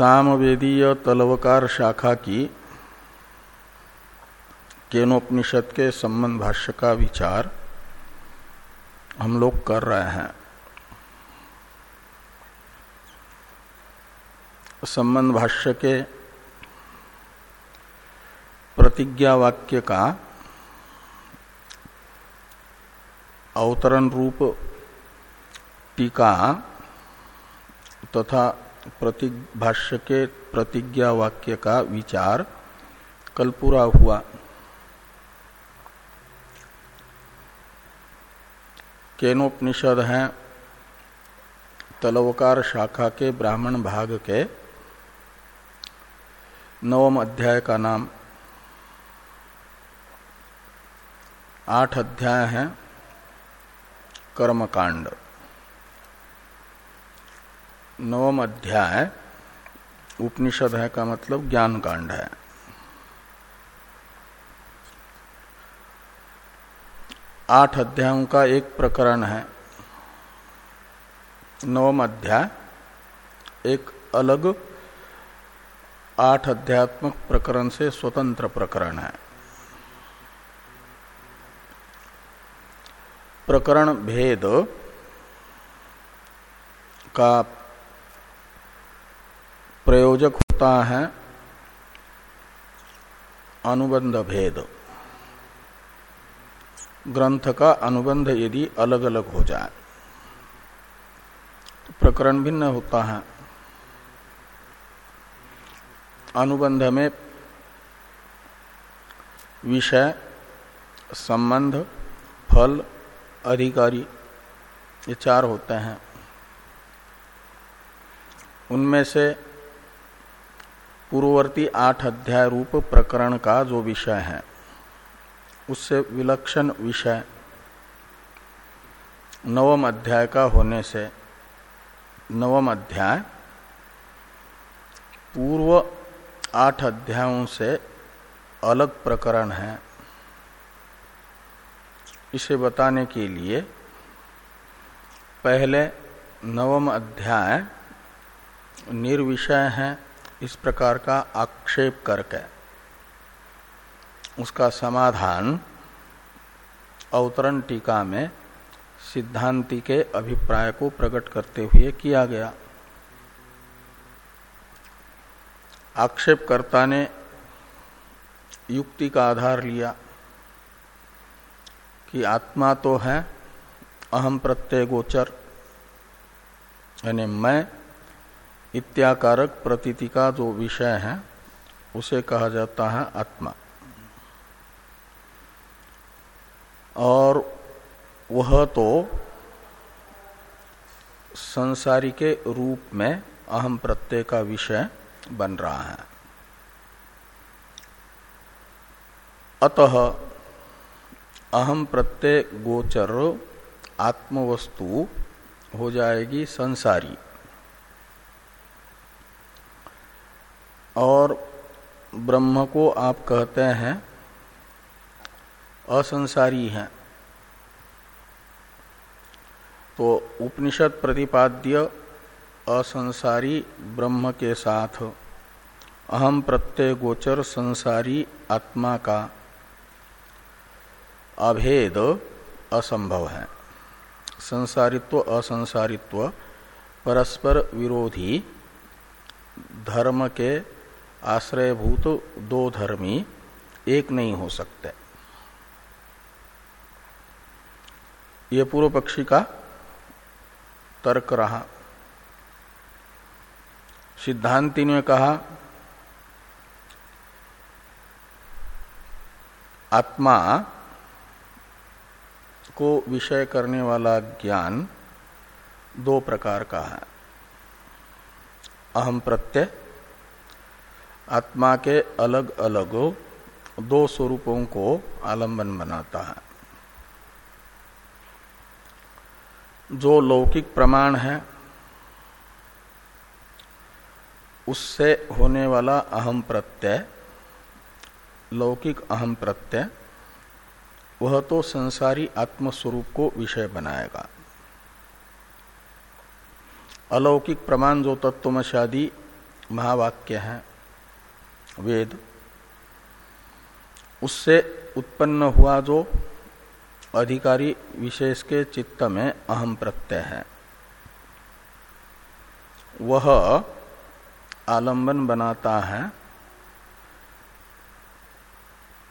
सामवेदीय तलवकार शाखा की केनोपनिषद के संबंध भाष्य का विचार हम लोग कर रहे हैं। संबंध भाष्य के प्रतिज्ञा वाक्य का अवतरण रूप टीका तथा भाष्य के प्रतिज्ञा वाक्य का विचार कल पूरा हुआ। केनोपनिषद है, तलवकार शाखा के ब्राह्मण भाग के नवम अध्याय का नाम। आठ अध्याय हैं, कर्मकांड। नवम अध्याय, उपनिषद है का मतलब ज्ञान कांड है। आठ अध्यायों का एक प्रकरण है। नवम अध्याय, एक अलग आठ अध्यात्मक प्रकरण से स्वतंत्र प्रकरण है। प्रकरण भेद का प्रयोजक होता है अनुबंध भेद। ग्रंथ का अनुबंध यदि अलग अलग हो जाए तो प्रकरण भिन्न होता है। अनुबंध में विषय, संबंध, फल, अधिकारी, ये चार होते हैं। उनमें से पूर्ववर्ती आठ अध्याय रूप प्रकरण का जो विषय है, उससे विलक्षण विषय नवम अध्याय का होने से नवम अध्याय पूर्व आठ अध्यायों से अलग प्रकरण है। इसे बताने के लिए पहले नवम अध्याय निर्विषय है। इस प्रकार का आक्षेप करके उसका समाधान अवतरण टीका में सिद्धांति के अभिप्राय को प्रकट करते हुए किया गया। आक्षेपकर्ता ने युक्ति का आधार लिया कि आत्मा तो है अहम प्रत्यय गोचर, यानी मैं इत्याकारक प्रतीति का जो विषय है, उसे कहा जाता है आत्मा। और वह तो संसारी के रूप में अहम प्रत्यय का विषय बन रहा है। अतः अहम प्रत्यय गोचर आत्मवस्तु हो जाएगी संसारी। और ब्रह्म को आप कहते हैं, असंसारी हैं। तो उपनिषद प्रतिपाद्य असंसारी ब्रह्म के साथ अहम प्रत्यय गोचर संसारी आत्मा का अभेद असंभव है। संसारित्व, असंसारित्व, परस्पर विरोधी धर्म के आश्रयभूत दो धर्मी एक नहीं हो सकते। ये पूर्व पक्षी का तर्क रहा। सिद्धांति ने कहा, आत्मा को विषय करने वाला ज्ञान दो प्रकार का है। अहम प्रत्यय आत्मा के अलग अलग दो स्वरूपों को आलंबन बनाता है। जो लौकिक प्रमाण है, उससे होने वाला अहम प्रत्यय, लौकिक अहम प्रत्यय, वह तो संसारी आत्मस्वरूप को विषय बनाएगा। अलौकिक प्रमाण जो तत्वमशादी महावाक्य है वेद, उससे उत्पन्न हुआ जो अधिकारी विशेष के चित्त में अहम प्रत्यय है। वह आलंबन बनाता है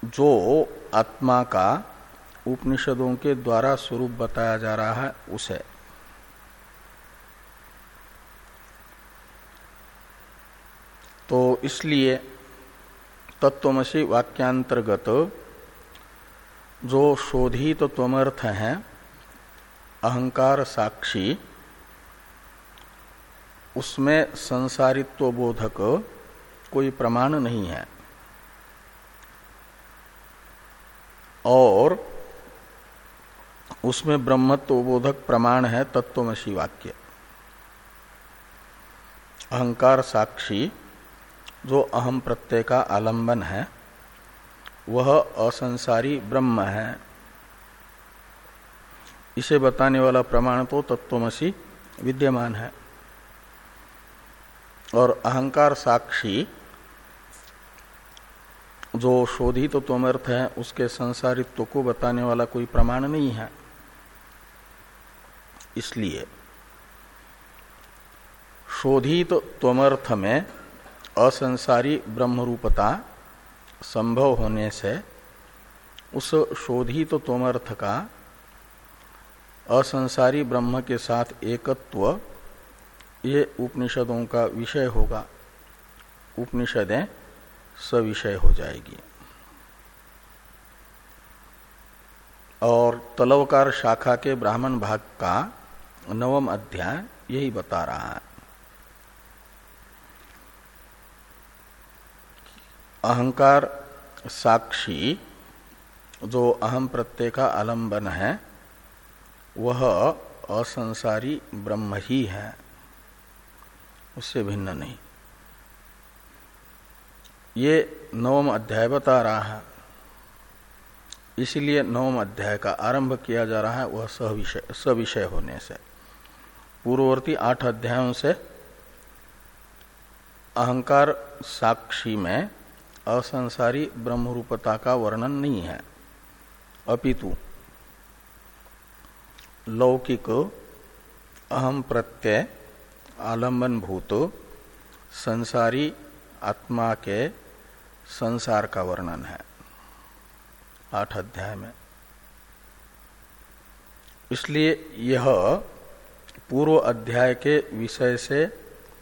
जो आत्मा का उपनिषदों के द्वारा स्वरूप बताया जा रहा है, उसे। तो इसलिए तत्वमसी वाक्यांतर्गत जो शोधित तो त्वमर्थ है, अहंकार साक्षी, उसमें संसारित्व बोधक कोई प्रमाण नहीं है। और उसमें ब्रह्मत्व बोधक प्रमाण है तत्वमसी वाक्य। अहंकार साक्षी जो अहम प्रत्यय का आलंबन है, वह असंसारी ब्रह्म है। इसे बताने वाला प्रमाण तो तत्वमसी विद्यमान है। और अहंकार साक्षी जो शोधित तो त्वमर्थ है, उसके संसारित्व को बताने वाला कोई प्रमाण नहीं है। इसलिए शोधित तो त्वमर्थ में असंसारी ब्रह्मरूपता संभव होने से उस शोधित तो तोमर्थ का असंसारी ब्रह्म के साथ एकत्व ये उपनिषदों का विषय होगा। उपनिषदें सविषय हो जाएगी। और तलवकार शाखा के ब्राह्मण भाग का नवम अध्याय यही बता रहा है। अहंकार साक्षी, जो अहम प्रत्यय का आलंबन है, वह असंसारी ब्रह्म ही है। उससे भिन्न नहीं। ये नवम अध्याय बता रहा है। इसलिए नवम अध्याय का आरंभ किया जा रहा है, वह सविषय सविषय होने से। पूर्ववर्ती आठ अध्यायों से अहंकार साक्षी में असंसारी ब्रह्मरूपता का वर्णन नहीं है। अपितु, लौकिक अहम प्रत्यय आलंबन भूत संसारी आत्मा के संसार का वर्णन है। आठ अध्याय में। इसलिए यह पूर्व अध्याय के विषय से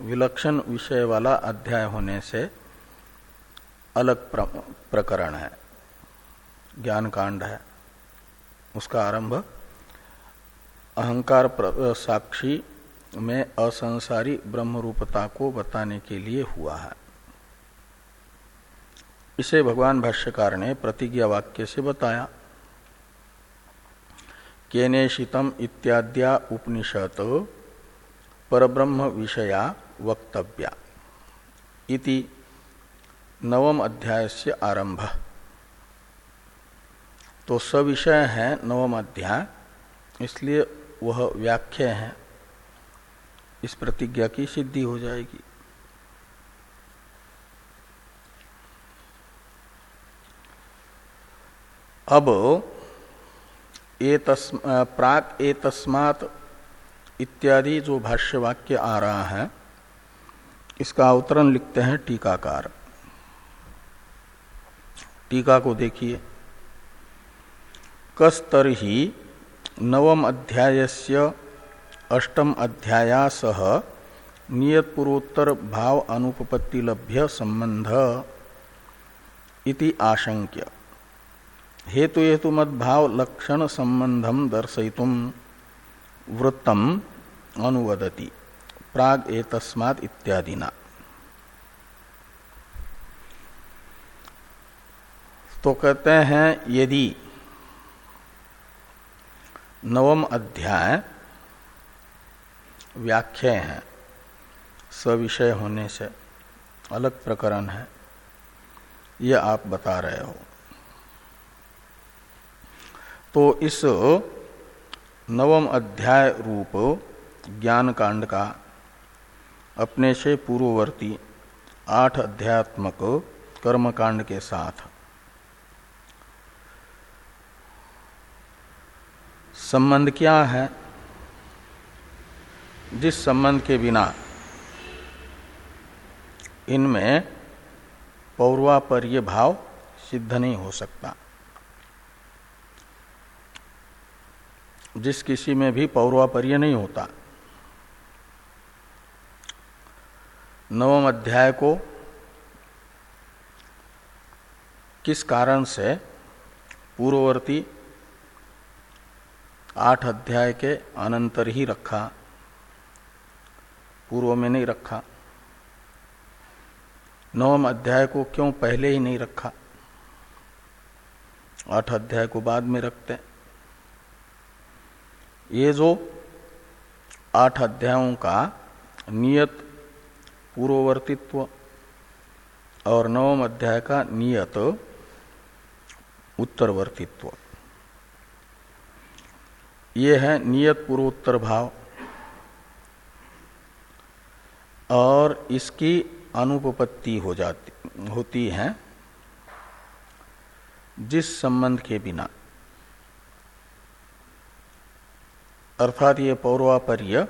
विलक्षण विषय वाला अध्याय होने से अलग प्रकरण है। ज्ञान कांड है। उसका आरंभ, अहंकार साक्षी में असंसारी ब्रह्म रूपता को बताने के लिए हुआ है। इसे भगवान भाष्यकार ने प्रतिज्ञा वाक्य से बताया। केनेशितम इत्याद्या उपनिषद परब्रह्म विषया वक्तव्या। इति नवम अध्याय से आरंभ। तो सविषय है नवम अध्याय, इसलिए वह व्याख्या है। इस प्रतिज्ञा की सिद्धि हो जाएगी। अब प्राक ए तस्मात इत्यादि जो भाष्य वाक्य आ रहा है, इसका अवतरण लिखते हैं टीकाकार। टीका को देखिए। कस्तर ही नवम अध्यायस्य अष्टम अध्याया सह नियत पूर्वोत्तर भाव अनुपपत्ति लभ्य संबंध इति आशंक्य। हेतु हेतु मद्भाव लक्षण संबंधम दर्शयितुम वृत्तम अनुवदति। प्राग एतस्मात् इत्यादिना। तो कहते हैं, यदि नवम अध्याय व्याख्या है, सविषय होने से अलग प्रकरण है। यह आप बता रहे हो। तो इस नवम अध्याय रूप ज्ञान कांड का अपने से पूर्ववर्ती आठ अध्यात्मक कर्मकांड के साथ संबंध क्या है? जिस संबंध के बिना इनमें पौर्वापर्य भाव सिद्ध नहीं हो सकता। जिस किसी में भी पौर्वापर्य नहीं होता। नवम अध्याय को किस कारण से पूर्ववर्ती आठ अध्याय के अनंतर ही रखा। पूर्व में नहीं रखा। नवम अध्याय को क्यों पहले ही नहीं रखा? आठ अध्याय को बाद में रखते ये जो आठ अध्यायों का नियत पूर्ववर्तित्व और नवम अध्याय का नियत उत्तरवर्तित्व। ये है नियत पूर्वोत्तर भाव। और इसकी अनुपपत्ति हो जाती, होती है जिस संबंध के बिना। अर्थात ये पौर्वापर्य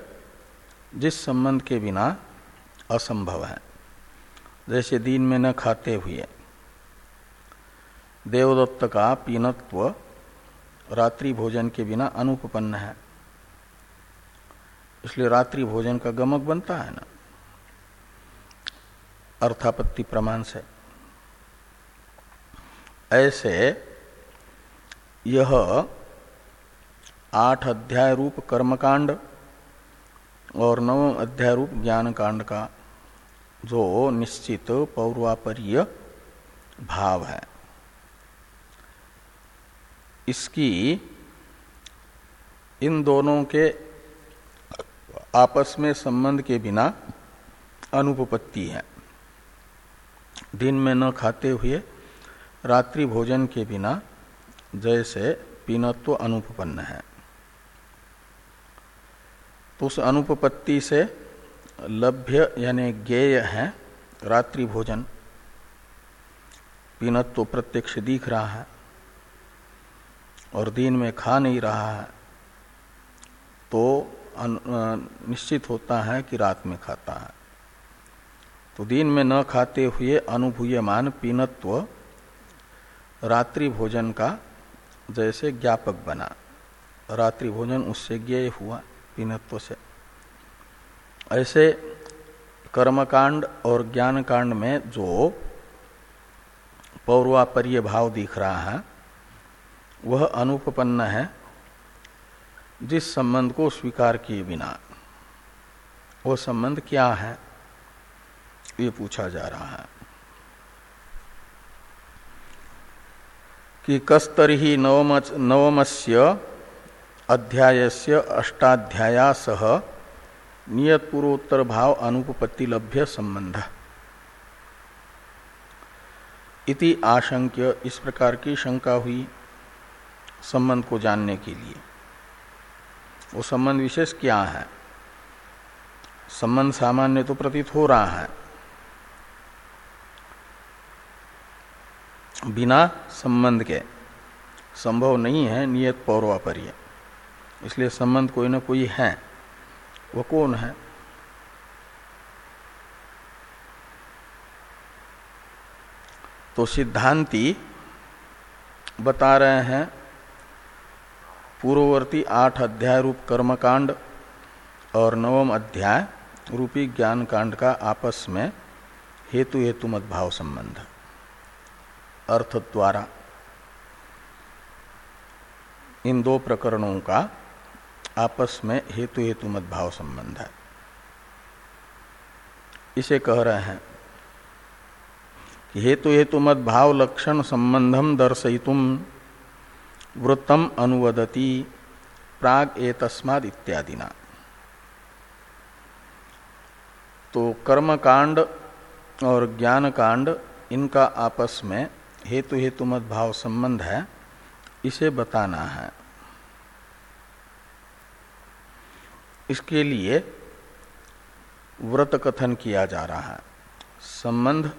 जिस संबंध के बिना असंभव है। जैसे दिन में न खाते हुए, देवदत्त का पीनत्व रात्रि भोजन के बिना अनुपन्न है। इसलिए रात्रि भोजन का गमक बनता है ना। अर्थापत्ति प्रमाण से। ऐसे यह आठ अध्याय रूप कर्मकांड और नव अध्याय रूप ज्ञान कांड का जो निश्चित पौर्वापर्य भाव है। इसकी इन दोनों के आपस में संबंध के बिना अनुपपत्ति है। दिन में न खाते हुए, रात्रि भोजन के बिना जैसे पीनत्व अनुपन्न है। तो उस अनुपपत्ति से लभ्य यानी ज्ञेय है रात्रि भोजन। पीनत्व प्रत्यक्ष दिख रहा है। और दिन में खा नहीं रहा है तो निश्चित होता है कि रात में खाता है। तो दिन में न खाते हुए अनुभूयमान पीनत्व रात्रि भोजन का जैसे ज्ञापक बना। रात्रि भोजन उससे ज्ञेय हुआ पीनत्व से। ऐसे कर्मकांड और ज्ञान कांड में जो पौर्वापर्य भाव दिख रहा है वह अनुपन्न है, जिस संबंध को स्वीकार किए बिना। वो संबंध क्या है, ये पूछा जा रहा है। कि कस्तर नवम नवमस्य अध्यायस्य अष्टाध्याया सह नियत पूर्वोत्तर भाव अनुपपत्ति लभ्य संबंध। इति आशंक्य इस प्रकार की शंका हुई। संबंध को जानने के लिए। वो संबंध विशेष क्या है? संबंध सामान्य तो प्रतीत हो रहा है। बिना संबंध के संभव नहीं है, नियत पौर्वापर्य इसलिए संबंध कोई ना कोई है। वो कौन है? तो सिद्धांति बता रहे हैं पूर्ववर्ती आठ अध्याय रूप कर्मकांड और नवम अध्याय रूपी ज्ञान कांड का आपस में हेतु हेतु मत भाव संबंध। अर्थ द्वारा। इन दो प्रकरणों का आपस में हेतु हेतु मत भाव संबंध है। इसे कह रहे हैं कि हेतु हेतु मत भाव लक्षण संबंधम दर्शयितुम वृत्तम अनुवदति, प्राग ए तस्माद इत्यादि ना तो कर्म कांड और ज्ञान कांड इनका आपस में हेतु हेतु मत भाव संबंध है, इसे बताना है। इसके लिए व्रत कथन किया जा रहा है। संबंध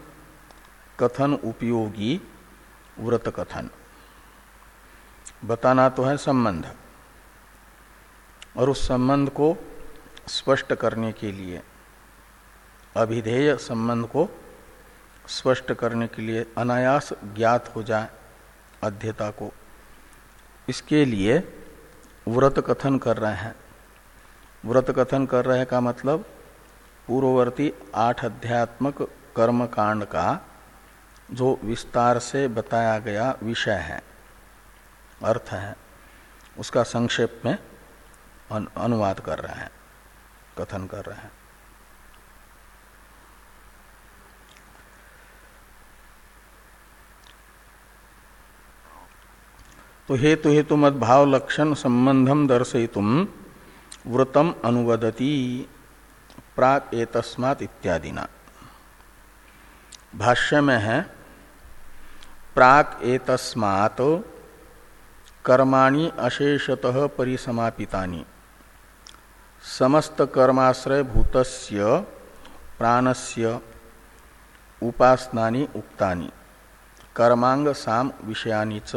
कथन उपयोगी व्रत कथन। बताना तो है संबंध। और उस संबंध को स्पष्ट करने के लिए, अभिधेय संबंध को स्पष्ट करने के लिए अनायास ज्ञात हो जाए अध्यता को। इसके लिए व्रत कथन कर रहे हैं। व्रत कथन कर रहे का मतलब पूर्ववर्ती आठ अध्यात्मक कर्म कांड का जो विस्तार से बताया गया विषय है। अर्थ है, उसका संक्षेप में अनुवाद कर रहे हैं, कथन कर रहे हैं। तो हेतु हेतु मत भाव लक्षण संबंधम दर्शयितुम, व्रतम अनुवदती, प्राक एतस्मात इत्यादि ना भाष्य में है, प्राक एतस्मात कर्माणि अशेषतः परिसमापितानि। समस्त कर्माश्रय भूतस्य प्राणस्य उपासनानि उक्तानि। कर्मांग साम विषयानि च।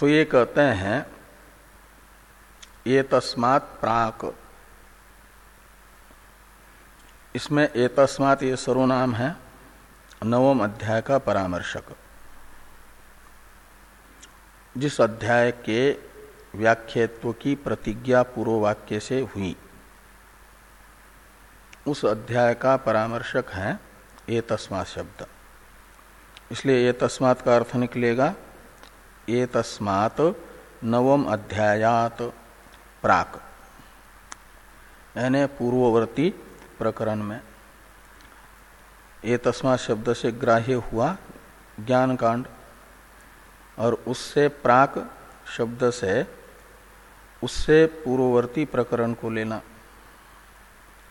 तो ये कहते हैं ये तस्मात प्राक। इसमें ये तस्मात ये सर्वनाम है। नवम अध्याय का परामर्शक। जिस अध्याय के व्याख्यत्व की प्रतिज्ञा पूर्व वाक्य से हुई, उस अध्याय का परामर्शक है ये तस्मात शब्द। इसलिए ये तस्मात का अर्थ निकलेगा ये तस्मात नवम अध्यायात प्राक। यानी पूर्ववर्ती प्रकरण में। ये तस्मात शब्द से ग्राह्य हुआ ज्ञान कांड और उससे प्राक शब्द से उससे पूर्ववर्ती प्रकरण को लेना।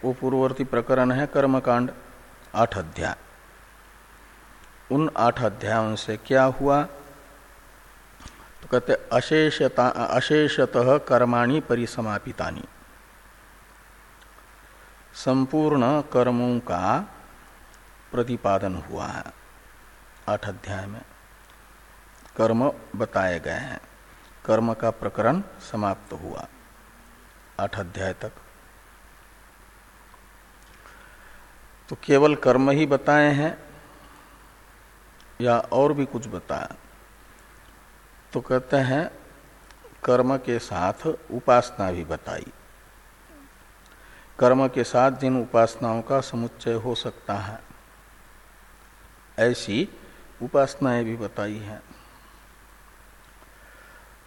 वो पूर्ववर्ती प्रकरण है कर्मकांड, आठ अध्याय। उन आठ अध्यायों से क्या हुआ? तो कहते, अशेषता, अशेषतः कर्माणि परिसमापितानि। संपूर्ण कर्मों का प्रतिपादन हुआ है। आठ अध्याय में। कर्म बताए गए हैं। कर्म का प्रकरण समाप्त हुआ। आठ अध्याय तक। तो केवल कर्म ही बताए हैं या और भी कुछ बताया? तो कहते हैं, कर्म के साथ उपासना भी बताई। कर्म के साथ जिन उपासनाओं का समुच्चय हो सकता है ऐसी उपासनाएँ भी बताई हैं।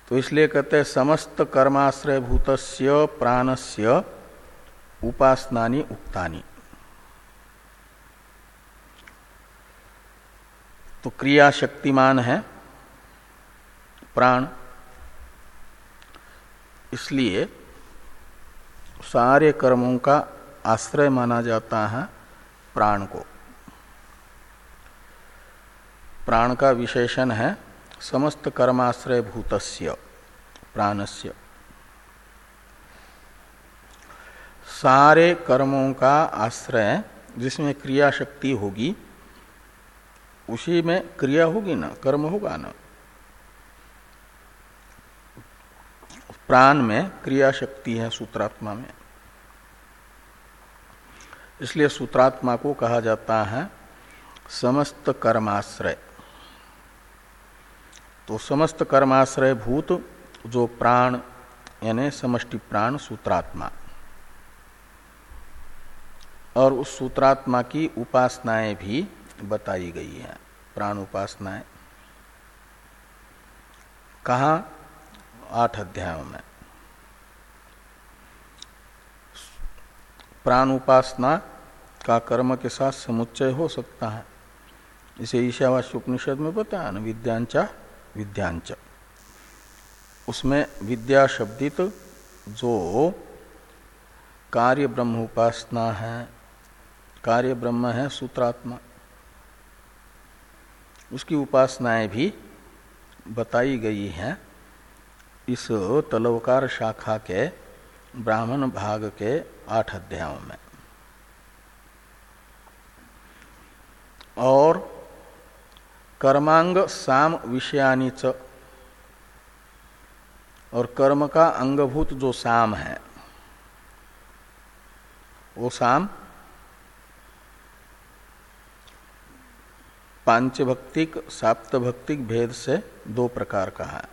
तो इसलिए कहते हैं, समस्त कर्माश्रय भूतस्य प्राणस्य उपासनानी उक्तानी। तो क्रिया शक्तिमान है, प्राण। इसलिए सारे कर्मों का आश्रय माना जाता है प्राण को। प्राण का विशेषण है, समस्त कर्माश्रय भूतस्य, प्राणस्य। सारे कर्मों का आश्रय, जिसमें क्रिया शक्ति होगी, उसी में क्रिया होगी ना, कर्म होगा ना। प्राण में क्रिया शक्ति है सूत्रात्मा में। इसलिए सूत्रात्मा को कहा जाता है, समस्त कर्माश्रय। तो समस्त कर्माश्रय भूत, जो प्राण, यानी समष्टि प्राण सूत्रात्मा। और उस सूत्रात्मा की उपासनाएँ भी बताई गई है, प्राण उपासनाएँ। कहा, आठ अध्यायों में। प्राण उपासना का कर्म के साथ समुच्चय हो सकता है। इसे ईशावास्य उपनिषद में बताया, ना विद्यांचा विद्यांच। उसमें विद्या शब्दित जो कार्य ब्रह्म उपासना है, कार्य ब्रह्म है सूत्रात्मा। उसकी उपासनाएँ भी बताई गई हैं इस तलवकार शाखा के ब्राह्मण भाग के आठ अध्यायों में। और कर्मांग साम विषयानी च। और कर्म का अंगभूत जो साम है, वो साम पांचभक्तिक, साप्तभक्तिक भेद से दो प्रकार का है।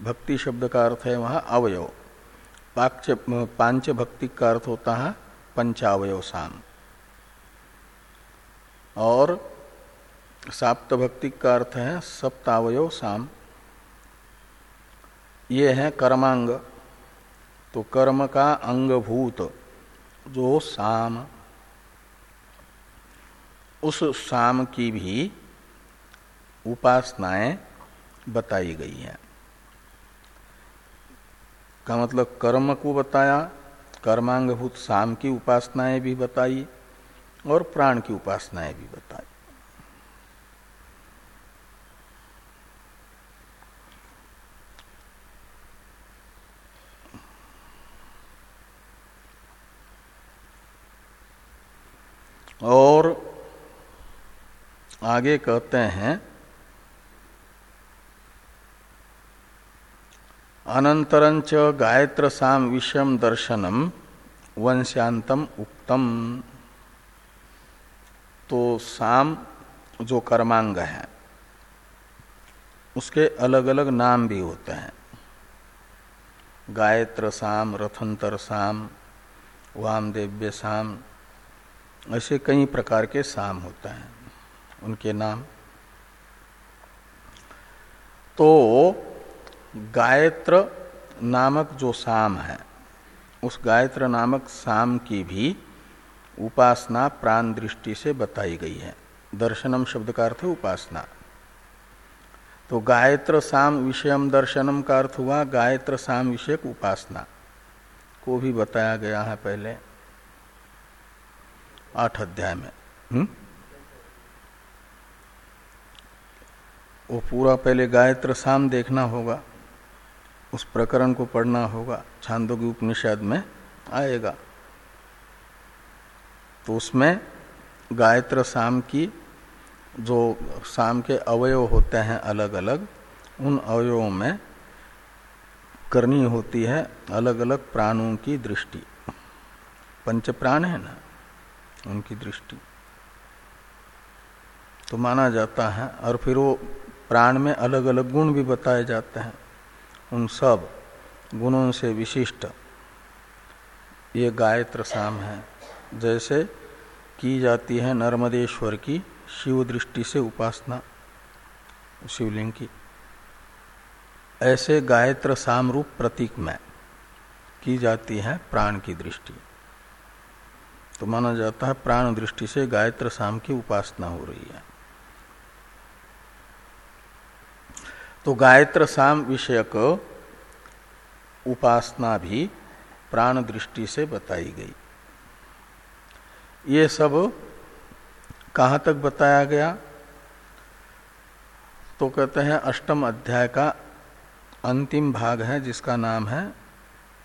भक्ति शब्द का अर्थ है वहाँ अवयव। पाँच भक्तिक का अर्थ होता है पंचावयव साम। और साप्तभक्तिक का अर्थ है सप्तावयव साम। ये है कर्मांग। तो कर्म का अंगभूत, जो साम। उस साम की भी उपासनाएँ बताई गई हैं। का मतलब कर्म को बताया, कर्मांगभूत साम की उपासनाएँ भी बताई, और प्राण की उपासनाएँ भी बताई। और आगे कहते हैं अनंतरंच गायत्र साम विषम दर्शनम वंश्यांतम उक्तम। तो साम जो कर्मांग है, उसके अलग अलग नाम भी होते हैं। गायत्र साम रथंतर साम वामदेव्य साम ऐसे कई प्रकार के साम होते हैं। उनके नाम। तो गायत्र नामक जो साम है, उस गायत्र नामक साम की भी उपासना प्राण दृष्टि से बताई गई है। दर्शनम शब्द का अर्थ है उपासना। तो गायत्र साम विषयम दर्शनम का अर्थ हुआ गायत्र साम विषयक उपासना। को भी बताया गया है पहले। आठ अध्याय में। हुँ? वो पूरा पहले गायत्र साम देखना होगा, उस प्रकरण को पढ़ना होगा, छांदोग्य उपनिषद में आएगा। तो उसमें गायत्र साम की जो साम के अवयव होते हैं अलग अलग उन अवयवों में करनी होती है अलग अलग प्राणों की दृष्टि। पंच प्राण है ना? उनकी दृष्टि। तो माना जाता है, और फिर वो प्राण में अलग अलग गुण भी बताए जाते हैं। उन सब गुणों से विशिष्ट ये गायत्र साम है। जैसे की जाती है नर्मदेश्वर की शिव दृष्टि से उपासना, शिवलिंग। की ऐसे गायत्र साम रूप प्रतीक में की जाती है प्राण की दृष्टि। तो माना जाता है प्राण दृष्टि से गायत्र साम की उपासना हो रही है। तो गायत्र साम विषयक उपासना भी प्राण दृष्टि से बताई गई। ये सब कहाँ तक बताया गया? तो कहते हैं अष्टम अध्याय का अंतिम भाग है, जिसका नाम है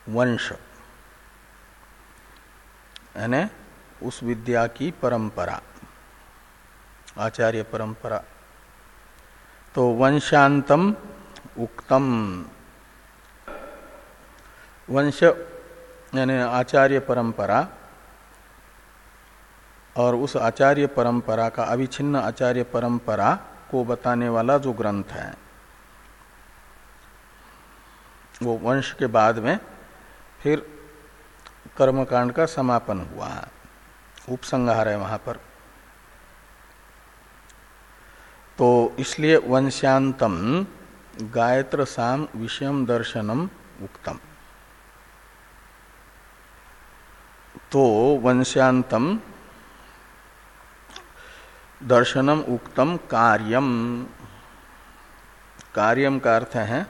वंश। यानी उस विद्या की परंपरा, आचार्य परंपरा। तो वंशांतम उक्तम। वंश यानी आचार्य परंपरा और उस आचार्य परंपरा का अविच्छिन्न आचार्य परंपरा को बताने वाला जो ग्रंथ है, वो वंश के बाद में फिर कर्मकांड का समापन हुआ। उपसंहार है वहाँ पर। तो इसलिए वंश्यांतम गायत्र साम विषयम दर्शनम उक्तम। तो वंश्यांतम दर्शनम उक्तम कार्यम। कार्यम का अर्थ है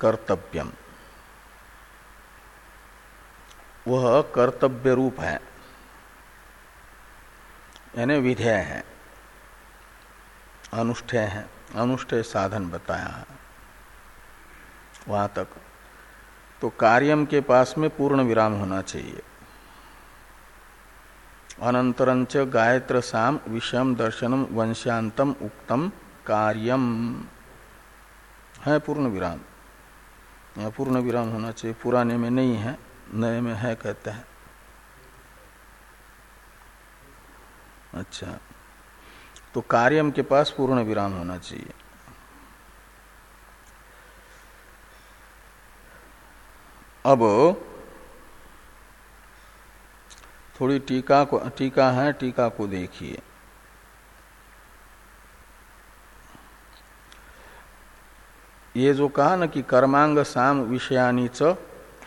कर्तव्यम। वह कर्तव्य रूप है। यानी विधेय है। अनुष्ठेय है। अनुष्ठेय साधन बताया है। वहाँ तक। तो कार्यम के पास में पूर्ण विराम होना चाहिए। अनंतरंच गायत्र साम विषम दर्शनम वंशांतम उक्तम कार्यम। है पूर्ण विराम। या पूर्ण विराम होना चाहिए। पुराने में नहीं है। नए में है कहते हैं। अच्छा। तो कार्यम के पास पूर्ण विराम होना चाहिए। अब थोड़ी टीका को, टीका है, टीका को देखिए। ये जो कहा ना कि कर्मांग साम विषयानी च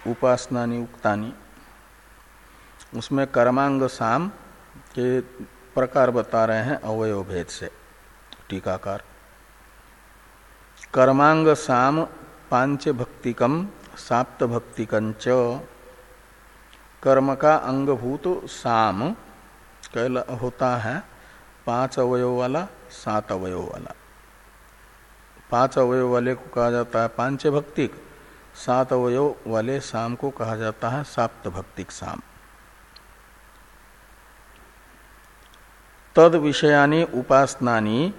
उपासनानी उक्तानी। उसमें कर्मांग साम के प्रकार बता रहे हैं अवयव भेद से। टीकाकार। कर्मांग साम पाँच भक्तिकम, साप्त भक्तिकंच। कर्म का अंगभूत साम कहला होता है पाँच अवयव वाला, सात अवयव वाला। पाँच अवयव वाले को कहा जाता है पाँच भक्तिक। सात अवयव वाले साम को कहा जाता है साप्त भक्तिक साम। तद विषयानी उपासनानी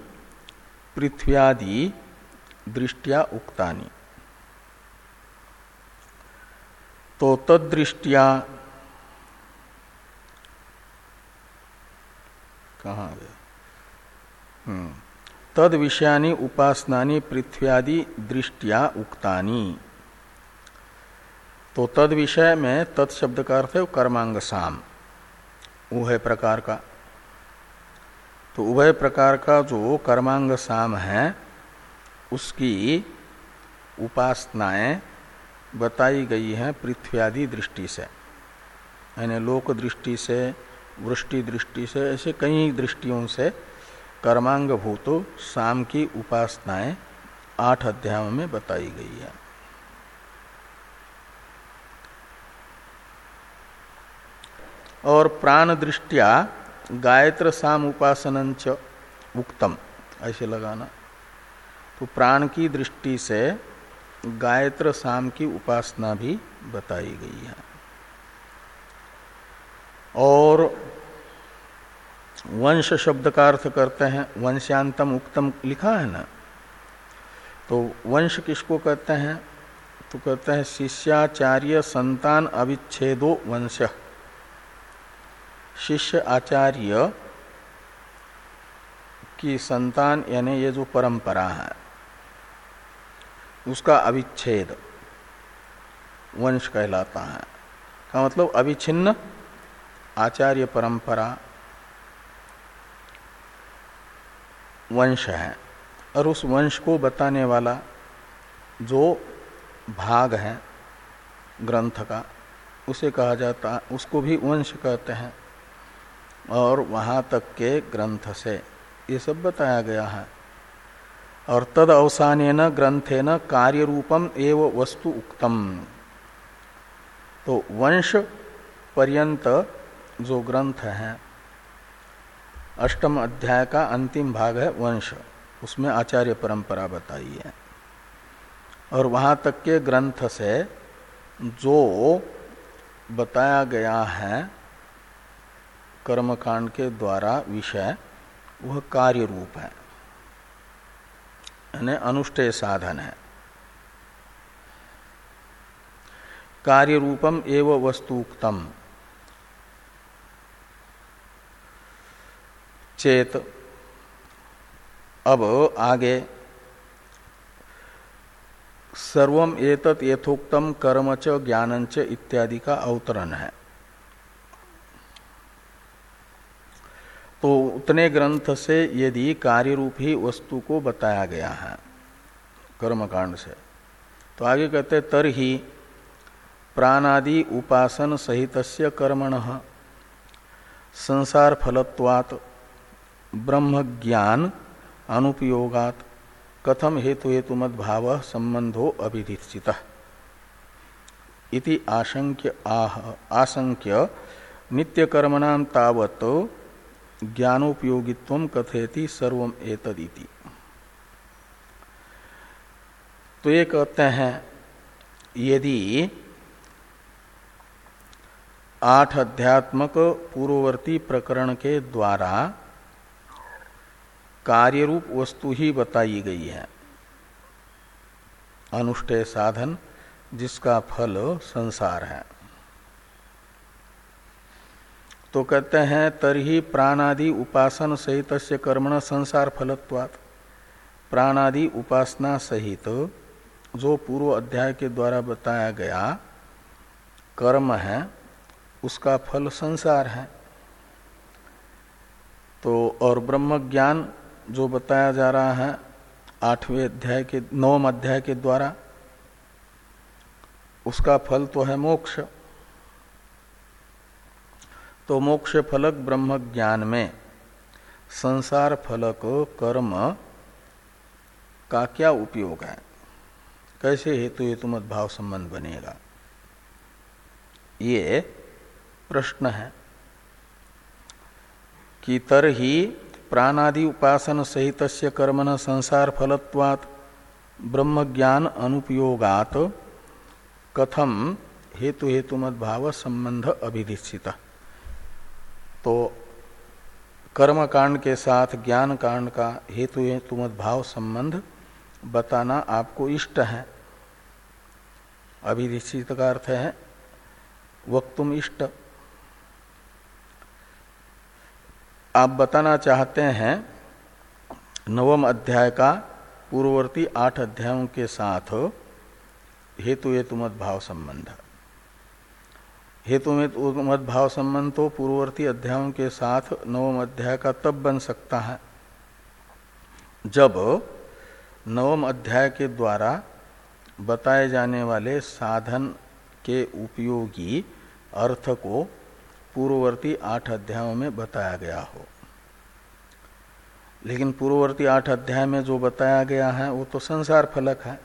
पृथ्व्यादि दृष्टिया उक्तानी। तो तदृष्टिया कहा गया हम्म। तद विषयानी उपासनानी पृथ्व्यादि दृष्टिया उक्तानी। तो तद विषय में तत्शब्द का अर्थ है कर्मांग साम उभय प्रकार का। तो उभय प्रकार का जो कर्मांग साम है, उसकी उपासनाएँ बताई गई हैं पृथ्वी आदि दृष्टि से। यानी लोक दृष्टि से, वृष्टि दृष्टि से, ऐसे कई दृष्टियों से कर्मांग भूतो शाम की उपासनाएँ आठ अध्यायों में बताई गई है। और प्राण दृष्टिया गायत्र साम उपासन उक्तम, ऐसे लगाना। तो प्राण की दृष्टि से गायत्र साम की उपासना भी बताई गई है। और वंश शब्द का अर्थ करते हैं, वंश्यांतम उक्तम लिखा है ना? तो वंश किसको कहते हैं? तो कहते हैं शिष्याचार्य संतान अविच्छेदो वंश। शिष्य आचार्य की संतान, यानी ये जो परंपरा है, उसका अविच्छेद वंश कहलाता है। का मतलब अविच्छिन्न आचार्य परंपरा वंश है। और उस वंश को बताने वाला जो भाग है, ग्रंथ का, उसे कहा जाता, उसको भी वंश कहते हैं। और वहाँ तक के ग्रंथ से। ये सब बताया गया है। और तद अवसान न ग्रंथे न कार्य रूपम एव वस्तु उक्तम। तो वंश पर्यंत जो ग्रंथ है, अष्टम अध्याय का अंतिम भाग है वंश। उसमें आचार्य परंपरा बताई है। और वहाँ तक के ग्रंथ से जो बताया गया है कर्मकांड के द्वारा विषय, वह कार्य रूप है। यानी अनुष्ठेय साधन है। कार्य रूपम एवं वस्तुक्तम। चेत, अब आगे, सर्वम एतत यथोक्तम कर्म च ज्ञान च इत्यादि का अवतरण है। तो उतने ग्रंथ से यदि कार्य रूप ही वस्तु को बताया गया है, कर्मकांड से। तो आगे कहते तर ही प्राणादि उपासन सहित कर्मण, संसार फलत्वात्, ब्रह्म ज्ञान अनुपयोगात, कथम हेतु हेतु मद भाव संबंधो अभिधित इति आशंक्य आह, आशंक्य नित्य कर्मणाम तावत ज्ञानोपयोगित्व कथयति सर्व एतदिति। तो ये कहते हैं, यदि आठ अध्यात्मक पूर्ववर्ती प्रकरण के द्वारा कार्यरूप वस्तु ही बताई गई है, अनुष्ठेय साधन जिसका फल संसार है। तो कहते हैं, तरही प्राणादि उपासन सहित कर्मण संसार फलत्वात्। प्राणादि उपासना सहित, जो पूर्व अध्याय के द्वारा बताया गया, कर्म है, उसका फल संसार है। तो और ब्रह्म ज्ञान जो बताया जा रहा है, आठवें अध्याय के, नवम अध्याय के द्वारा, उसका फल तो है मोक्ष। तो मोक्ष फलक ब्रह्म ज्ञान में। संसार फलक कर्म का क्या उपयोग है? कैसे हेतु हेतु मत भाव संबंध बनेगा? ये प्रश्न है कि तर ही प्राणादि उपासन सहित कर्मण संसार फलत्वात् ब्रह्म ज्ञान अनुपयोगात कथम हेतु हेतु मत भाव संबंध अभिधित तो कर्म कांड के साथ ज्ञान कांड का हेतु हेतु भाव संबंध बताना आपको इष्ट है। अभिधित का अर्थ है, वक्तुम इष्ट। आप बताना चाहते हैं, नवम अध्याय का पूर्ववर्ती आठ अध्यायों के साथ हेतु हेतु मत भाव संबंध। हेतु में मत भाव संबंध तो पूर्ववर्ती अध्यायों के साथ नवम अध्याय का तब बन सकता है। जब नवम अध्याय के द्वारा बताए जाने वाले साधन के उपयोगी अर्थ को पूर्ववर्ती आठ अध्यायों में बताया गया हो। लेकिन पूर्ववर्ती आठ अध्याय में जो बताया गया है, वो तो संसार फलक है।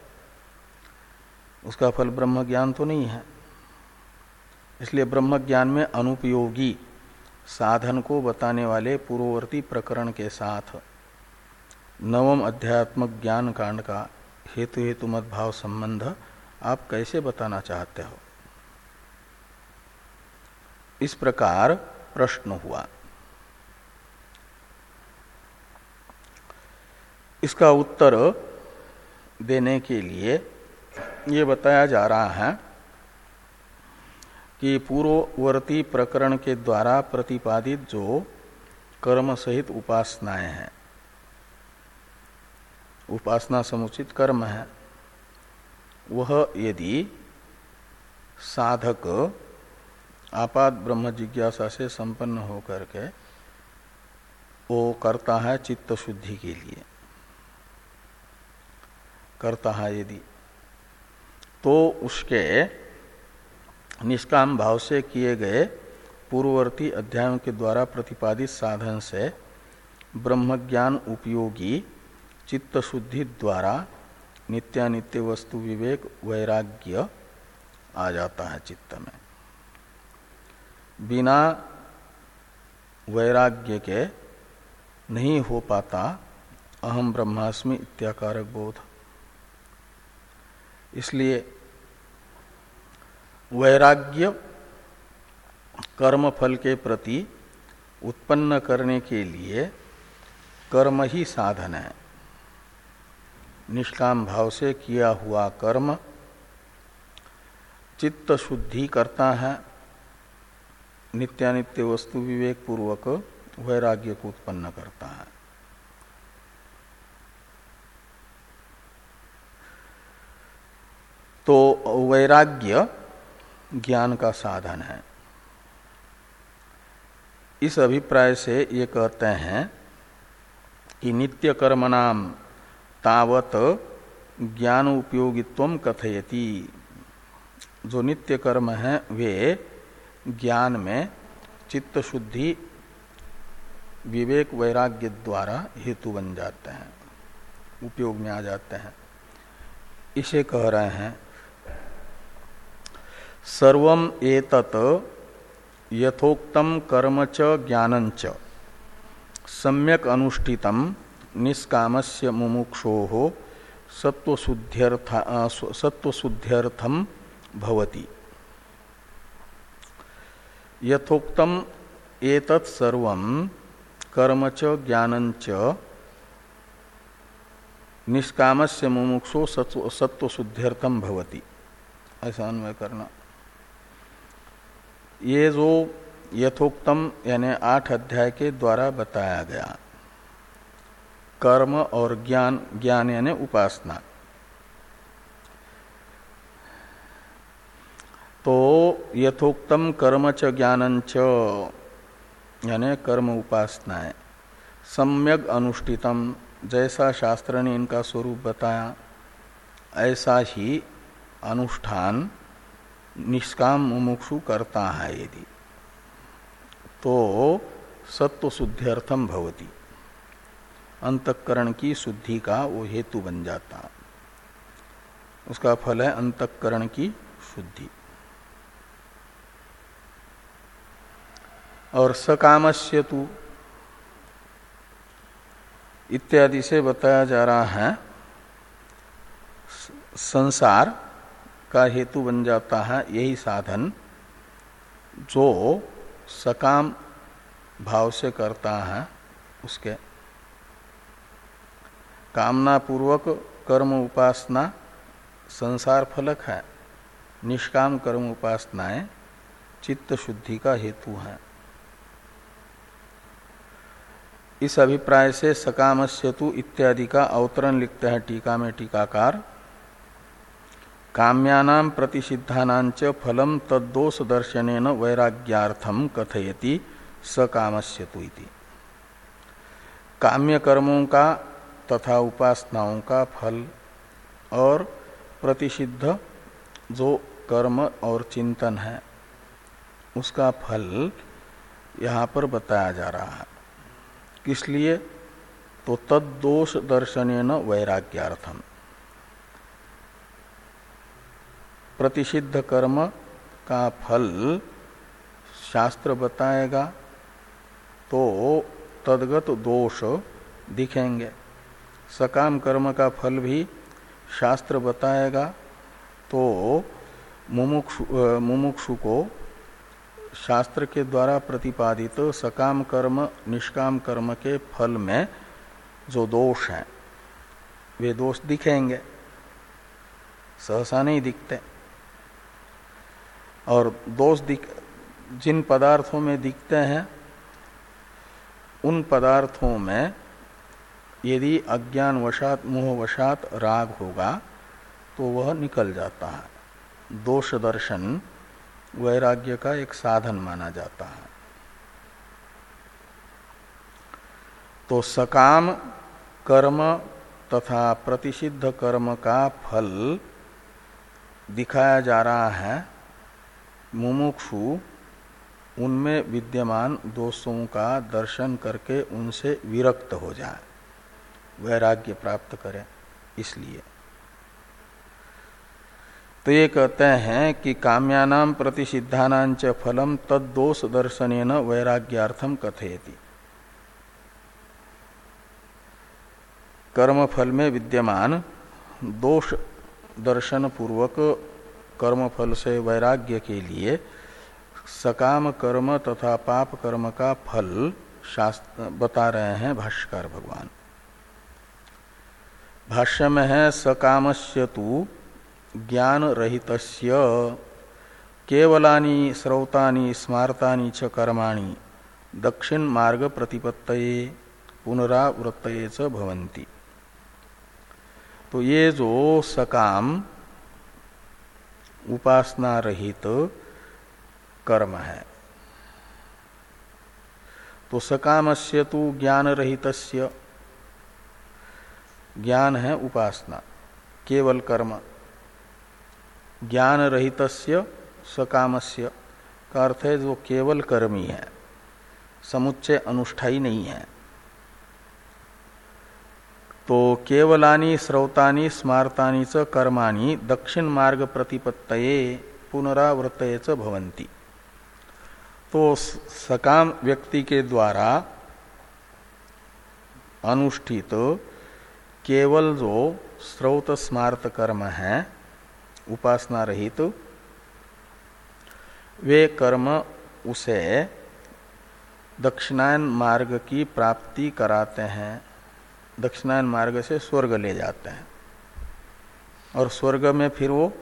उसका फल ब्रह्म ज्ञान तो नहीं है। इसलिए ब्रह्म ज्ञान में अनुपयोगी, साधन को बताने वाले पूर्ववर्ती प्रकरण के साथ। नवम अध्यात्मक ज्ञान कांड का हेतु हेतु मत भाव संबंध आप कैसे बताना चाहते हो? इस प्रकार प्रश्न हुआ। इसका उत्तर देने के लिए ये बताया जा रहा है कि पूर्ववर्ती प्रकरण के द्वारा प्रतिपादित जो कर्म सहित उपासनाएँ हैं, उपासना समुचित कर्म है, वह यदि साधक आपात ब्रह्म जिज्ञासा से संपन्न होकर के वो करता है चित्त शुद्धि के लिए, करता है यदि तो उसके निष्काम भाव से किए गए पूर्ववर्ती अध्यायों के द्वारा प्रतिपादित साधन से ब्रह्मज्ञान उपयोगी चित्त शुद्धि द्वारा नित्यानित्य वस्तु विवेक, वैराग्य आ जाता है चित्त में। बिना वैराग्य के नहीं हो पाता अहम ब्रह्मास्मि इत्याकारक बोध। इसलिए वैराग्य कर्म फल के प्रति उत्पन्न करने के लिए कर्म ही साधन है। निष्काम भाव से किया हुआ कर्म चित्त शुद्धि करता है। नित्यानित्य वस्तु विवेक पूर्वक वैराग्य को उत्पन्न करता है। तो वैराग्य ज्ञान का साधन है। इस अभिप्राय से ये कहते हैं कि नित्य कर्म नाम तावत ज्ञान उपयोगित्व कथयति। जो नित्य कर्म है, वे ज्ञान में चित्त शुद्धि विवेक वैराग्य द्वारा हेतु बन जाते हैं, उपयोग में आ जाते हैं। इसे कह रहे हैं सर्वम एतत यथोक्तम कर्म च ज्ञान सम्यक अनुष्ठितम निष्कामस्य मुमुक्षो सत्वशुद्ध्यर्थ सत्वशुद्ध्यर्थम भवती। यथोक्तम एतत् सर्वम कर्म च ज्ञान च निष्काम से मुमुक्षो सत्व शुद्ध्यर्थम भवती। ऐसा अन्वय करना ये जो यथोक्तम, यानी आठ अध्याय के द्वारा बताया गया। कर्म और ज्ञान ज्ञान यानी उपासना। तो यथोक्तम कर्म च ज्ञान च, यानी कर्म उपासनाएँ। सम्यक अनुष्ठितम, जैसा शास्त्र ने इनका स्वरूप बताया, ऐसा ही अनुष्ठान निष्काम मुमुक्षु करता है यदि। तो सत्व शुद्ध्यर्थम भवती। अंतकरण की शुद्धि का वो हेतु बन जाता। उसका फल है अंतकरण की शुद्धि। और सकामस्य तु इत्यादि से बताया जा रहा है, संसार का हेतु बन जाता है यही साधन, जो सकाम भाव से करता है उसके। कामना पूर्वक कर्म उपासना संसार फलक है, निष्काम कर्म उपासनाएँ चित्त शुद्धि का हेतु है। इस अभिप्राय से सकाम सेतु इत्यादि का अवतरण लिखते हैं टीका में टीकाकार। काम्यानाम प्रतिषिद्धानाच फलम तद्दोष दर्शन वैराग्यार्थम कथयति, स सकामस्यतु इति। काम्य कर्मों का तथा उपासनाओं का फल और प्रतिषिद्ध जो कर्म और चिंतन है, उसका फल यहाँ पर बताया जा रहा है। किस लिए? तो तद्दोष दर्शन वैराग्यार्थम प्रतिषिद्ध कर्म का फल शास्त्र बताएगा तो तदगत दोष दिखेंगे। सकाम कर्म का फल भी शास्त्र बताएगा तो मुमुक्षु मुमुक्षु को शास्त्र के द्वारा प्रतिपादित सकाम कर्म, निष्काम कर्म के फल में जो दोष हैं, वे दोष दिखेंगे। सहसा नहीं दिखते। और दोष दिख, जिन पदार्थों में दिखते हैं, उन पदार्थों में यदि अज्ञान वशात मोह वशात राग होगा तो वह निकल जाता है। दोष दर्शन वैराग्य का एक साधन माना जाता है। तो सकाम कर्म तथा प्रतिषिद्ध कर्म का फल दिखाया जा रहा है। मुमुक्षु उनमें विद्यमान दोषों का दर्शन करके उनसे विरक्त हो जाए। वैराग्य प्राप्त करें, इसलिए। तो ये कहते हैं कि काम्यानाम प्रतिषिद्धानाच फलम तद्दोष दर्शन वैराग्यार्थम कथयति। कर्म फल में विद्यमान दोष दर्शन पूर्वक कर्म फल से वैराग्य के लिए सकाम कर्म तथा पाप कर्म का फल शास्त्र बता रहे हैं भाष्यकार भगवान। भाष्य में है सकामस्य तु ज्ञान रहित केवलानी स्रौतानी स्मारतानी च कर्माणि दक्षिण मार्ग प्रतिपत्त पुनरावृत्तये च भवन्ति। तो ये जो सकाम उपासना रहित तो कर्म है। तो सकाम से तो ज्ञान रहित ज्ञान है उपासना, केवल कर्म। ज्ञान रहित सकामस्य, का अर्थ है जो केवल कर्मी है, समुच्चय अनुष्ठाई नहीं है। तो केवलानी स्रौतानी स्मारतानी च कर्माणी दक्षिण मार्ग प्रतिपत्तये पुनरावृत्तये च तो सकाम व्यक्ति के द्वारा अनुष्ठित केवल जो स्रोत स्मार्त कर्म है, उपासना रहित तो वे कर्म उसे दक्षिणायन मार्ग की प्राप्ति कराते हैं। दक्षिणायन मार्ग से स्वर्ग ले जाते हैं। और स्वर्ग में फिर वो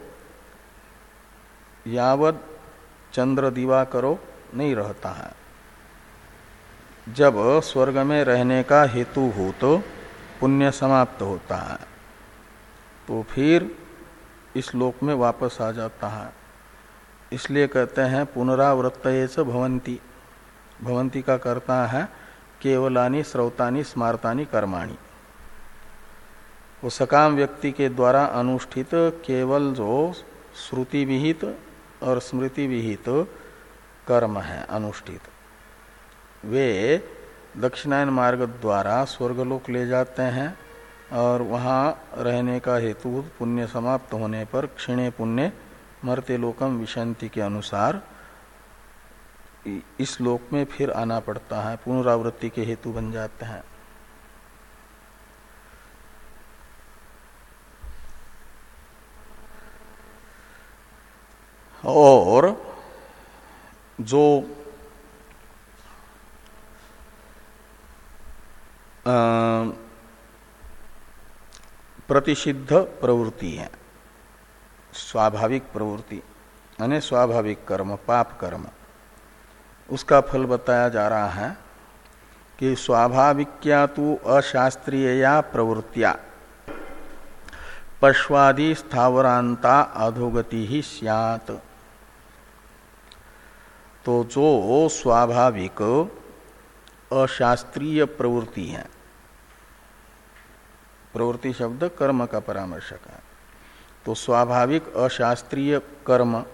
यावत चंद्र दिवा करो नहीं रहता है। जब स्वर्ग में रहने का हेतु हो तो पुण्य समाप्त होता है। तो फिर इस लोक में वापस आ जाता है। इसलिए कहते हैं पुनरावृत्त भवंती भवंती का करता है केवलानी, स्रौतानी, स्मारतानी, कर्माणी। वो सकाम व्यक्ति के द्वारा अनुष्ठित केवल जो श्रुति विहित और स्मृति विहित कर्म है, अनुष्ठित। वे दक्षिणायन मार्ग द्वारा स्वर्गलोक ले जाते हैं और वहाँ रहने का हेतु पुण्य समाप्त होने पर क्षिणे पुण्य मरते लोकम विशंति के अनुसार इस लोक में फिर आना पड़ता है, पुनरावृत्ति के हेतु बन जाते हैं। और जो प्रतिषिद्ध प्रवृत्ति है, स्वाभाविक प्रवृत्ति, यानी स्वाभाविक कर्म, पाप कर्म उसका फल बताया जा रहा है कि स्वाभाविक्या तो अशास्त्रीय या प्रवृत्तिया पश्वादि स्थावरांता अधोगति ही सियात। तो जो स्वाभाविक अशास्त्रीय प्रवृत्ति है, प्रवृत्ति शब्द कर्म का परामर्शक है। तो स्वाभाविक अशास्त्रीय कर्म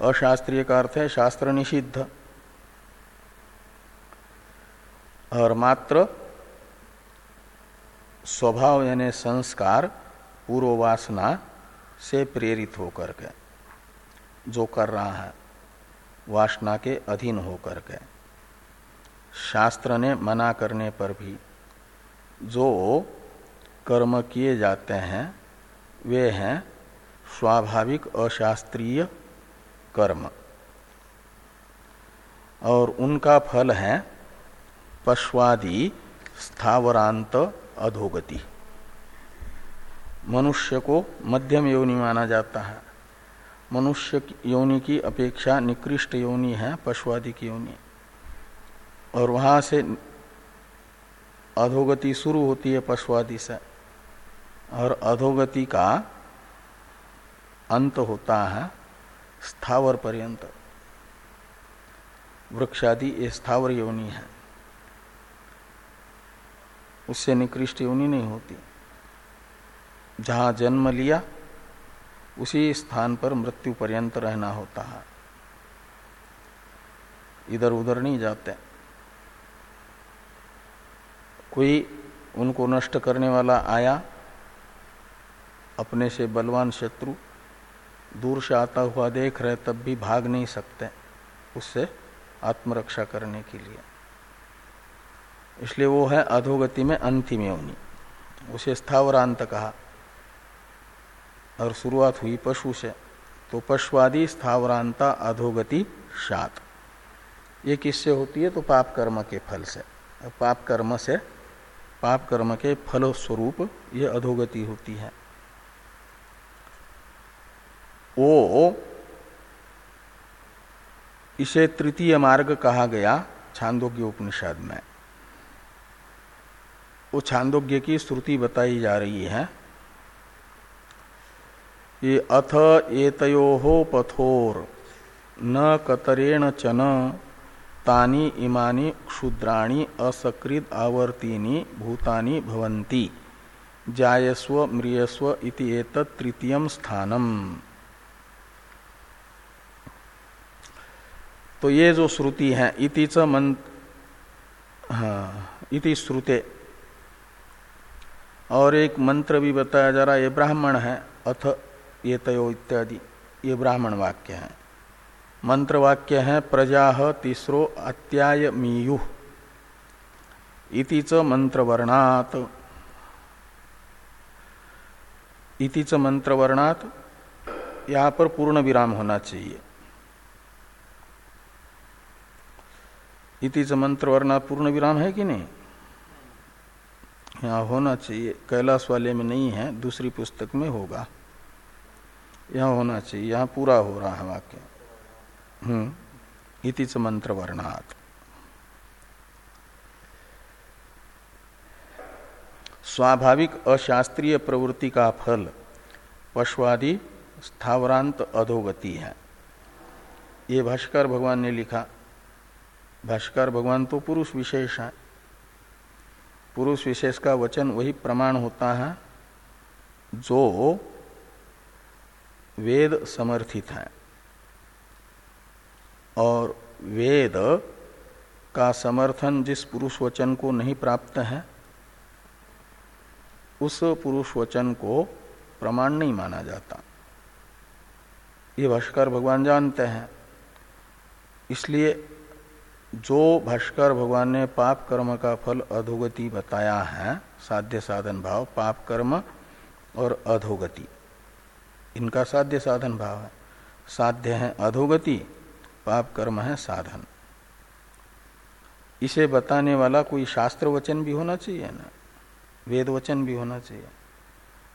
अशास्त्रीय का अर्थ है शास्त्र निषिद्ध। और मात्र स्वभाव यानी संस्कार पूर्ववासना से प्रेरित होकर के, जो कर रहा है, वासना के अधीन होकर के। शास्त्र ने मना करने पर भी जो कर्म किए जाते हैं, वे हैं स्वाभाविक अशास्त्रीय कर्म। और उनका फल है पश्वादि स्थावरांत अधोगति। मनुष्य को मध्यम योनि माना जाता है। मनुष्य योनि की अपेक्षा निकृष्ट योनि है पशुआदि की योनि। और वहाँ से अधोगति शुरू होती है पशुआदि से। और अधोगति का अंत होता है स्थावर पर्यंत। वृक्षादि ये स्थावर योनि है। उससे निकृष्ट योनि नहीं होती। जहाँ जन्म लिया, उसी स्थान पर मृत्यु पर्यंत रहना होता है। इधर उधर नहीं जाते। कोई उनको नष्ट करने वाला आया, अपने से बलवान शत्रु दूर से आता हुआ देख रहे तब भी भाग नहीं सकते उससे आत्मरक्षा करने के लिए। इसलिए वो है अधोगति में अंतिम योनि। उसे स्थावरांत कहा। और शुरुआत हुई पशु से। तो पशुवादी स्थावरांता अधोगति सात। ये किससे होती है? तो पाप कर्म के फल से। पाप कर्म से पाप कर्म के फल स्वरूप ये अधोगति होती है। वो इसे तृतीय मार्ग कहा गया छांदोग्य उपनिषद में। वो छांदोग्य की श्रुति बताई जा रही है। ये अथ एतयो पथोर, न कतरेण चन, तानी इमानी क्षुद्राणी असकृत आवर्तीनी, भूतानि भवंती जायस्व म्रियस्व इति एतत् तृतीयम स्थानम। तो ये जो श्रुति है, इति च मन हाँ इति श्रुते। और एक मंत्र भी बताया जा रहा है, ये ब्राह्मण है, अथ, ये तयो इत्यादि, ये ब्राह्मण वाक्य है। मंत्र वाक्य है, प्रजा तीसरो अत्याय मीयु। इति च मंत्र वर्णात इति च मंत्र वर्णात यहाँ पर पूर्ण विराम होना चाहिए। इति मंत्र वर्णा पूर्ण विराम है कि नहीं? यहाँ होना चाहिए। कैलाश वाले में नहीं है, दूसरी पुस्तक में होगा। यहाँ होना चाहिए, यहाँ पूरा हो रहा है वाक्य। हम्म। इति मंत्र वर्णात स्वाभाविक अशास्त्रीय प्रवृत्ति का फल पशुआदि स्थावरांत अधोगति है। ये भाष्कर भगवान ने लिखा भाष्कर, भगवान तो पुरुष विशेष है। पुरुष विशेष का वचन वही प्रमाण होता है जो वेद समर्थित है। और वेद का समर्थन जिस पुरुष वचन को नहीं प्राप्त है, उस पुरुष वचन को प्रमाण नहीं माना जाता। ये भाष्कर, भगवान जानते हैं। इसलिए जो भाष्कर भगवान ने पाप कर्म का फल अधोगति बताया है, साध्य साधन भाव, पाप कर्म और अधोगति। इनका साध्य साधन भाव है। साध्य है अधोगति, पाप कर्म है साधन। इसे बताने वाला कोई शास्त्र वचन भी होना चाहिए ना? वेद वचन भी होना चाहिए।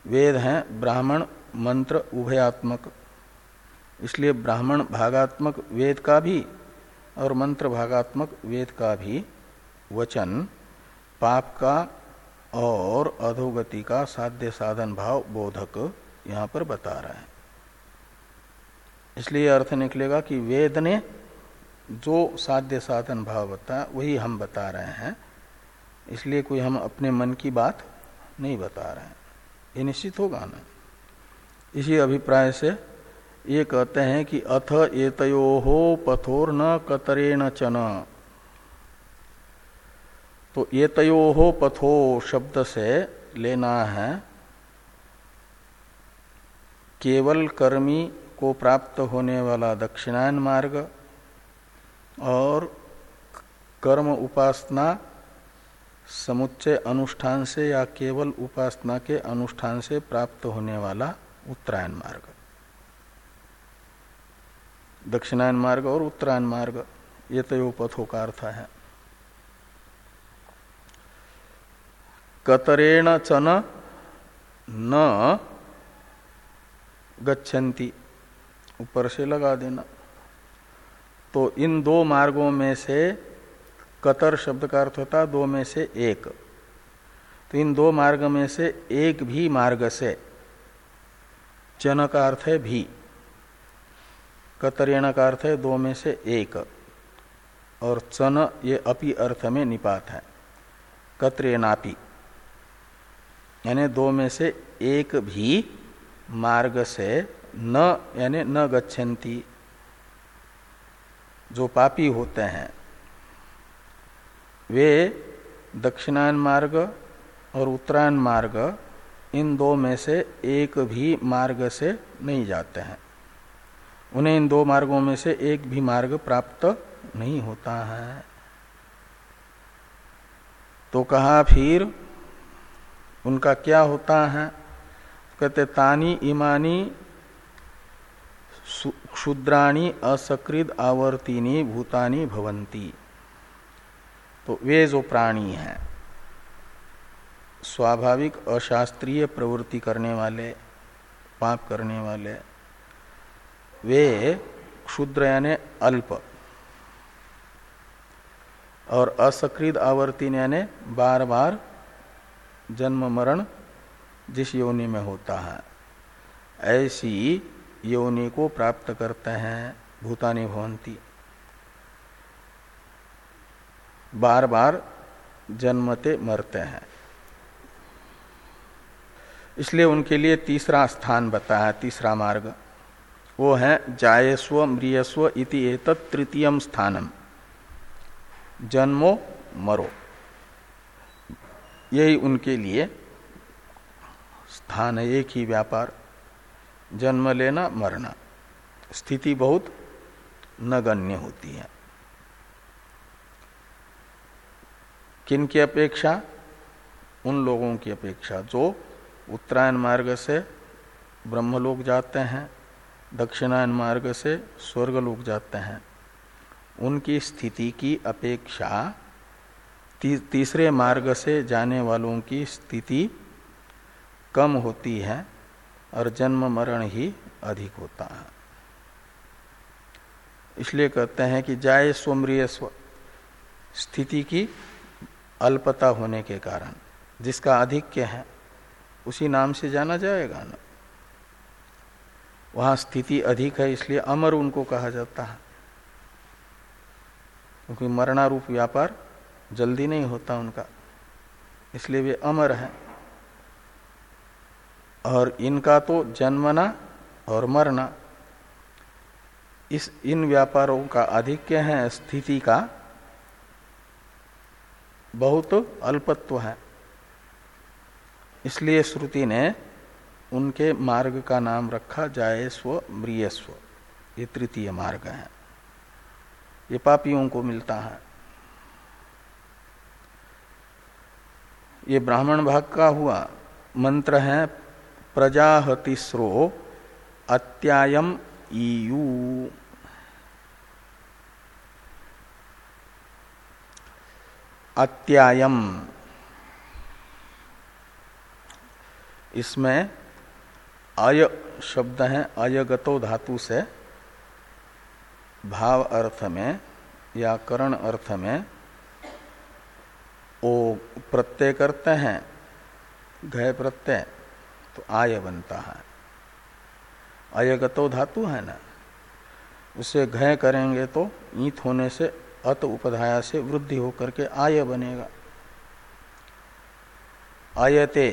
वेद है ब्राह्मण मंत्र उभयात्मक। इसलिए ब्राह्मण भागात्मक वेद का भी और मंत्र भागात्मक वेद का भी वचन, पाप का और अधोगति का साध्य साधन भाव बोधक यहाँ पर बता रहा है। इसलिए अर्थ निकलेगा कि वेद ने जो साध्य साधन भाव बता, वही हम बता रहे हैं। इसलिए कोई हम अपने मन की बात नहीं बता रहे हैं। ये निश्चित होगा ना। इसी अभिप्राय से ये कहते हैं कि अथ एतयो हो पथोर न। कतरेण चन तो एतयो हो पथो शब्द से लेना है, केवल कर्मी को प्राप्त होने वाला दक्षिणायन मार्ग और कर्म उपासना समुच्चय अनुष्ठान से या केवल उपासना के अनुष्ठान से प्राप्त होने वाला उत्तरायण मार्ग। दक्षिणायन मार्ग और उत्तरायण मार्ग, ये तो पथों का अर्थ है। कतरेण चन न गच्छन्ति, ऊपर से लगा देना। तो इन दो मार्गों में से कतर शब्द का अर्थ होता दो में से एक। तो इन दो मार्ग में से एक भी मार्ग से, चन का अर्थ है भी। कतरेण का अर्थ है दो में से एक। और चन ये अपि अर्थ में निपात है। कत्रेनापि यानी दो में से एक भी मार्ग से न, यानी न गच्छन्ति। जो पापी होते हैं, वे दक्षिणायन मार्ग और उत्तरायण मार्ग, इन दो में से एक भी मार्ग से नहीं जाते हैं। उन्हें इन दो मार्गों में से एक भी मार्ग प्राप्त नहीं होता है। तो कहा फिर, उनका क्या होता है? कहते, तानी इमानी क्षुद्राणी असकृत आवर्तिनी, भूतानी, भवंती। तो वे जो प्राणी हैं, स्वाभाविक अशास्त्रीय प्रवृत्ति करने वाले, पाप करने वाले वे क्षुद्र यानी अल्प। और असकृत आवर्ती यानी बार बार जन्म मरण जिस योनि में होता है, ऐसी योनि को प्राप्त करते हैं भूतानी भवंती। बार बार जन्मते मरते हैं। इसलिए उनके लिए तीसरा स्थान बताया, तीसरा मार्ग। वो है जायस्व, म्रियस्व इति तृतीयम स्थानम। जन्मो, मरो। यही उनके लिए स्थान है, एक ही व्यापार। जन्म लेना, मरना। स्थिति बहुत नगण्य होती है। किन की अपेक्षा? उन लोगों की अपेक्षा। जो उत्तरायण मार्ग से ब्रह्मलोक जाते हैं दक्षिणायन मार्ग से स्वर्ग लोक जाते हैं। उनकी स्थिति की अपेक्षा ती, तीसरे मार्ग से जाने वालों की स्थिति कम होती है और जन्म मरण ही अधिक होता है। इसलिए कहते हैं कि जाए स्वमृय स्व स्थिति की अल्पता होने के कारण जिसका अधिक्य है उसी नाम से जाना जाएगा ना? वहाँ स्थिति अधिक है, इसलिए अमर उनको कहा जाता है। क्योंकि मरणारूप व्यापार जल्दी नहीं होता उनका, इसलिए वे अमर हैं। और इनका तो जन्मना और मरना, इस इन व्यापारों का आधिक्य है, स्थिति का बहुत अल्पत्व है। इसलिए श्रुति ने उनके मार्ग का नाम रखा जायस्व म्रियस्व ये तृतीय मार्ग है। ये पापियों को मिलता है। ये ब्राह्मण भाग का हुआ मंत्र है प्रजाहतिस्रो अत्यायम ईयू। अत्यायम। इसमें अय शब्द है अयगतो धातु से। भाव अर्थ में या करण अर्थ में वो प्रत्यय करते हैं, घय प्रत्यय तो आय बनता है। अयगतो धातु है ना, उसे घय करेंगे तो ईत होने से, अत उपधाया से वृद्धि होकर के आय बनेगा। आयते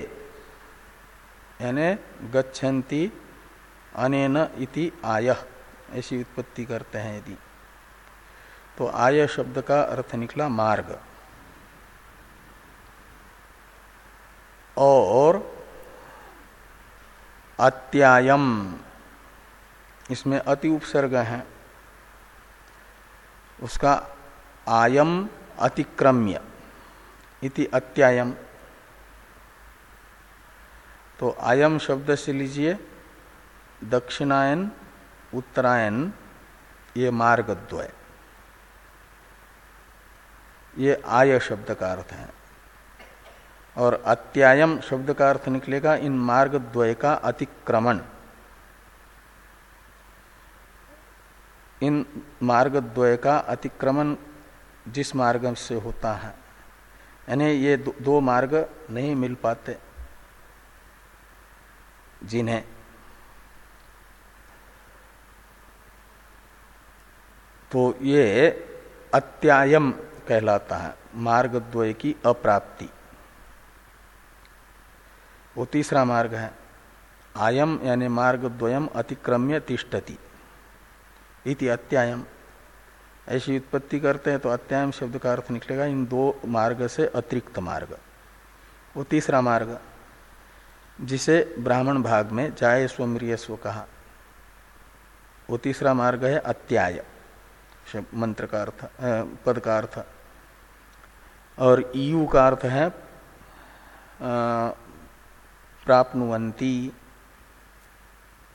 यानी गच्छन्ति अनेन इति आय। ऐसी उत्पत्ति करते हैं यदि। तो आय शब्द का अर्थ निकला मार्ग। और अत्यायम। इसमें अति उपसर्ग है। उसका आयम अतिक्रम्य। इति अत्यायम। तो आयम शब्द से लीजिए दक्षिणायन उत्तरायण ये मार्ग द्वय ये आय शब्द का अर्थ है। और अत्यायम शब्द का अर्थ निकलेगा इन मार्ग द्वय का अतिक्रमण। इन मार्ग द्वय का अतिक्रमण जिस मार्ग से होता है यानी ये दो, दो मार्ग नहीं मिल पाते। जिन्हें तो ये अत्यायम कहलाता है, मार्गद्वय की अप्राप्ति। वो तीसरा मार्ग है, आयम यानी मार्गद्वयम अतिक्रम्य तिष्ठति, इति अत्यायम। ऐसी उत्पत्ति करते हैं तो अत्यायम शब्द का अर्थ निकलेगा, इन दो मार्ग से अतिरिक्त मार्ग। वो तीसरा मार्ग जिसे ब्राह्मण भाग में जाय स्वमृय स्व कहा। वो तीसरा मार्ग है अत्याय मंत्र का अर्थ पद का अर्थ। और ईयु का अर्थ है प्राप्नुवंती,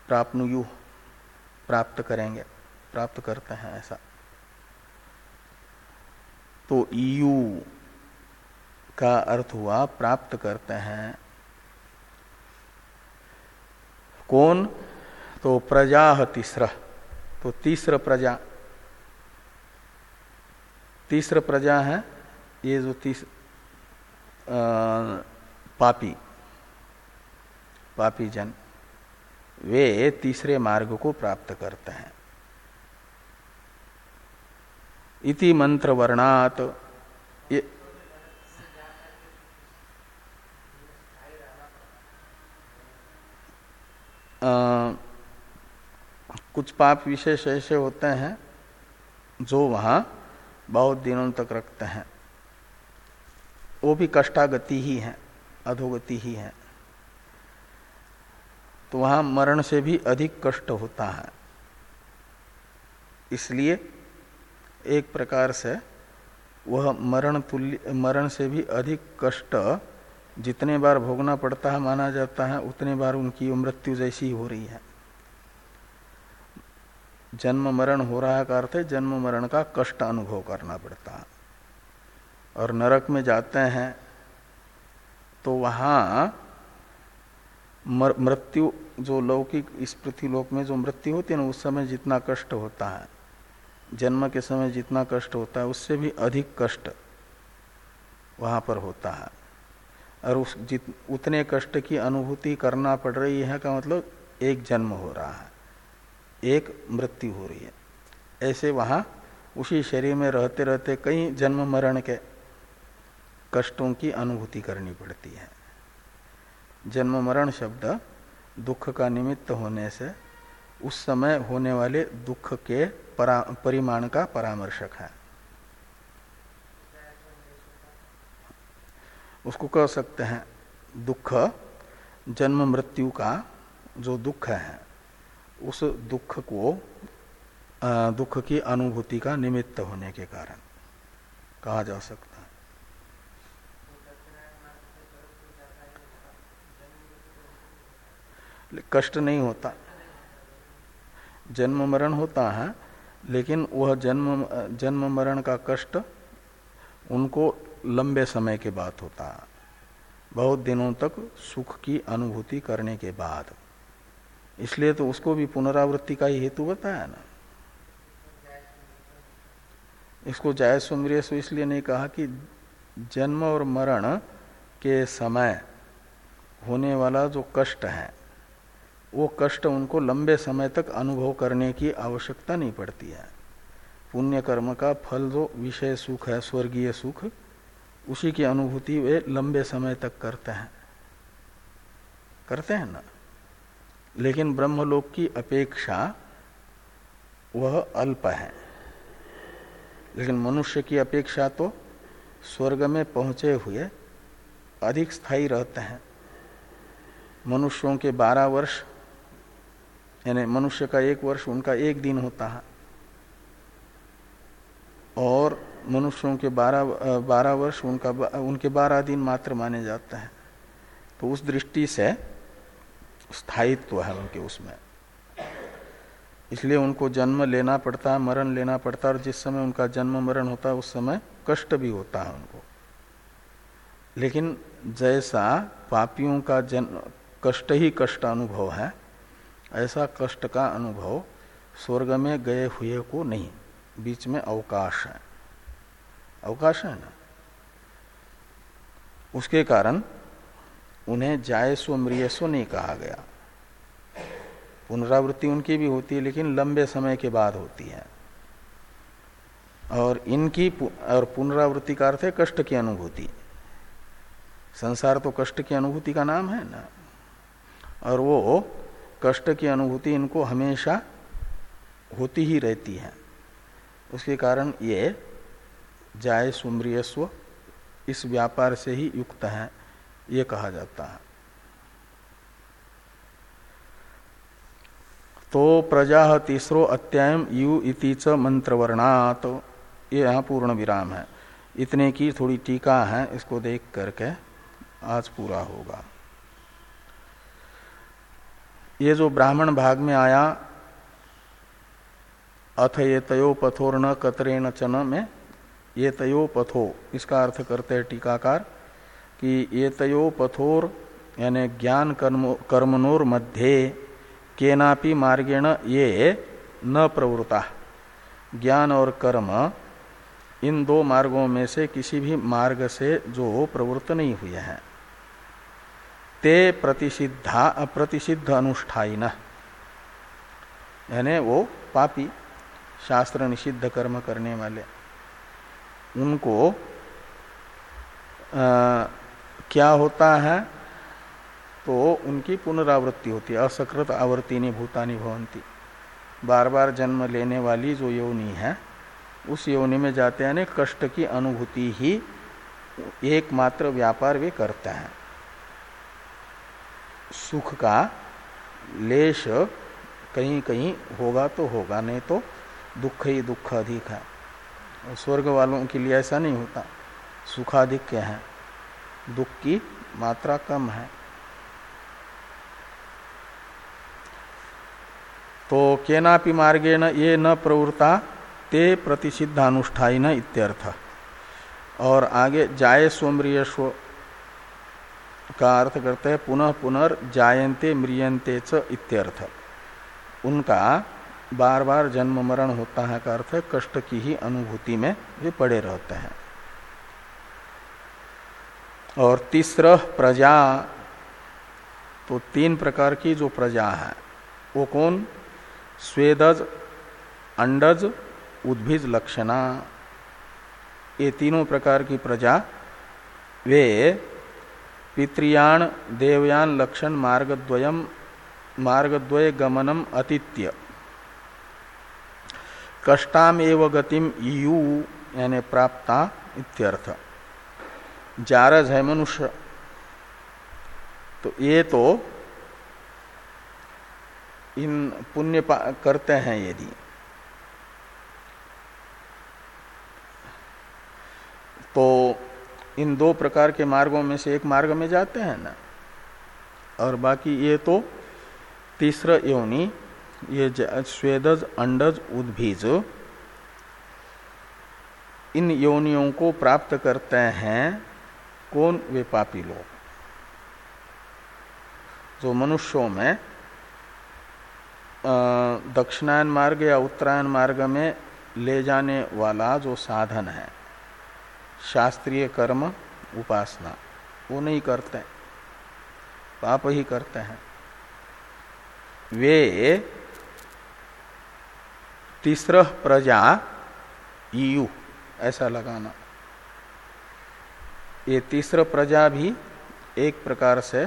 प्राप्नुयु, प्राप्त करेंगे, प्राप्त करते हैं ऐसा। तो ईयु का अर्थ हुआ प्राप्त करते हैं कौन? तो प्रजा तीसरा। तो तीसर प्रजा। तीसर प्रजा है ये जो तीस आ, पापी। पापी जन। वे तीसरे मार्ग को प्राप्त करते हैं। इति मंत्र वर्णात कुछ पाप विशेष ऐसे होते हैं जो वहाँ बहुत दिनों तक रखते हैं। वो भी कष्टागति ही है, अधोगति ही है। तो वहाँ मरण से भी अधिक कष्ट होता है। इसलिए एक प्रकार से वह मरण तुल्य, मरण से भी अधिक कष्ट जितने बार भोगना पड़ता है, माना जाता है, उतने बार उनकी मृत्यु जैसी हो रही है। जन्म मरण हो रहा का अर्थ है, जन्म मरण का कष्ट अनुभव करना पड़ता है। और नरक में जाते हैं तो वहाँ मृत्यु, जो लौकिक, इस पृथ्वी लोक में जो मृत्यु होती है ना, उस समय जितना कष्ट होता है, जन्म के समय जितना कष्ट होता है, उससे भी अधिक कष्ट वहाँ पर होता है। और उस जित, उतने कष्ट की अनुभूति करना पड़ रही है का मतलब एक जन्म हो रहा है, एक मृत्यु हो रही है। ऐसे वहाँ उसी शरीर में रहते रहते कई जन्म मरण के कष्टों की अनुभूति करनी पड़ती है। जन्म मरण शब्द दुख का निमित्त होने से उस समय होने वाले दुख के परिमाण का परामर्शक है। उसको कह सकते हैं दुख, जन्म मृत्यु का जो दुख है, उस दुख को दुख की अनुभूति का निमित्त होने के कारण कहा जा सकता है। कष्ट नहीं होता। जन्म मरण होता है, लेकिन वह जन्म जन्म मरण का कष्ट उनको लंबे समय के बाद होता है। बहुत दिनों तक सुख की अनुभूति करने के बाद। इसलिए तो उसको भी पुनरावृत्ति का ही हेतु बताया ना। इसको जाय सुमरियसु इसलिए नहीं कहा कि जन्म और मरण के समय होने वाला जो कष्ट है, वो कष्ट उनको लंबे समय तक अनुभव करने की आवश्यकता नहीं पड़ती है। पुण्य कर्म का फल जो विषय सुख है, स्वर्गीय सुख उसी की अनुभूति वे लंबे समय तक करते हैं। करते हैं ना? लेकिन ब्रह्मलोक की अपेक्षा वह अल्प है। लेकिन मनुष्य की अपेक्षा तो स्वर्ग में पहुँचे हुए अधिक स्थायी रहते हैं। मनुष्यों के बारह वर्ष, यानी मनुष्य का एक वर्ष उनका एक दिन होता है। और मनुष्यों के बारह बारह वर्ष उनका उनके बारह दिन मात्र माने जाते हैं। तो उस दृष्टि से स्थायित्व है उनके उसमें। इसलिए उनको जन्म लेना पड़ता है मरण लेना पड़ता है और जिस समय उनका जन्म मरण होता है उस समय कष्ट भी होता है उनको। लेकिन जैसा पापियों का जन्म कष्ट ही कष्ट अनुभव है, ऐसा कष्ट का अनुभव स्वर्ग में गए हुए को नहीं, बीच में अवकाश है। अवकाश है ना। उसके कारण उन्हें जायस्व मृयस्व नहीं कहा गया। पुनरावृत्ति उनकी भी होती है लेकिन लंबे समय के बाद होती है। और इनकी पु, और पुनरावृत्ति का अर्थ है कष्ट की अनुभूति। संसार तो कष्ट की अनुभूति का नाम है ना। और वो कष्ट की अनुभूति इनको हमेशा होती ही रहती है। उसके कारण ये जाय सुम्रियस्व, इस व्यापार से ही युक्त है, ये कहा जाता है। तो प्रजा तीसरो अत्याय यु इति च मंत्रवर्णात, ये यहाँ पूर्ण विराम है। इतने की थोड़ी टीका है, इसको देख करके आज पूरा होगा। ये जो ब्राह्मण भाग में आया, अथ ये तयो पथोर न कतरेण चन में ये तयो पथो इसका अर्थ करते हैं टीकाकार, कि ये तयो पथोर यानी ज्ञान कर्म, कर्मनोर मध्य, केनापि मार्गेण ये न प्रवृत्ता ज्ञान और कर्म, इन दो मार्गों में से किसी भी मार्ग से जो प्रवृत्त नहीं हुए हैं। ते प्रतिषिद्धा अप्रतिषिद्ध अनुष्ठाई न यानी वो पापी, शास्त्र निषिद्ध कर्म करने वाले। उनको आ, क्या होता है तो उनकी पुनरावृत्ति होती है असकृत आवर्तिनी भूतानी भवंती बार बार जन्म लेने वाली जो योनि है उस योनि में जाते हैं कष्ट की अनुभूति ही एकमात्र व्यापार वे करते हैं। सुख का लेश कहीं कहीं होगा तो होगा नहीं तो दुख ही दुख अधिक है। स्वर्ग वालों के लिए ऐसा नहीं होता। सुखाधिक है। दुख की मात्रा कम है। तो केनापि मार्गेण ये न प्रवृत्ता, ते प्रतिषिद्धानुष्ठाई न इत्यर्थ। और आगे जाय स्वम्रियस्व का अर्थ करते हैं, पुनः पुनर् जायन्ते म्रियंते च इत्यर्थ। उनका बार बार जन्म मरण होता है का अर्थ है कष्ट की ही अनुभूति में वे पड़े रहते हैं। और तीसरा प्रजा तो तीन प्रकार की जो प्रजा है, वो कौन? स्वेदज, अंडज, उद्भिज लक्षणा। ये तीनों प्रकार की प्रजा, वे पितृयान देवयान, लक्षण, मार्गद्वयम, मार्गद्वय गमनम अतिथ्य कष्टाम एव गतिम यू यानी प्राप्ता इत्यर्थ। जारज है मनुष्य। तो ये तो इन पुण्य करते हैं यदि। तो इन दो प्रकार के मार्गों में से एक मार्ग में जाते हैं ना। और बाकी ये तो तीसरा योनि ये स्वेदज, अंडज, उद्भीज, इन योनियों को प्राप्त करते हैं कौन? वे पापी लोग। जो मनुष्यों में दक्षिणायन मार्ग या उत्तरायण मार्ग में ले जाने वाला जो साधन है, शास्त्रीय कर्म, उपासना, वो नहीं करते। पाप ही करते हैं। वे तीसरा प्रजा यू ऐसा लगाना। ये तीसरा प्रजा भी एक प्रकार से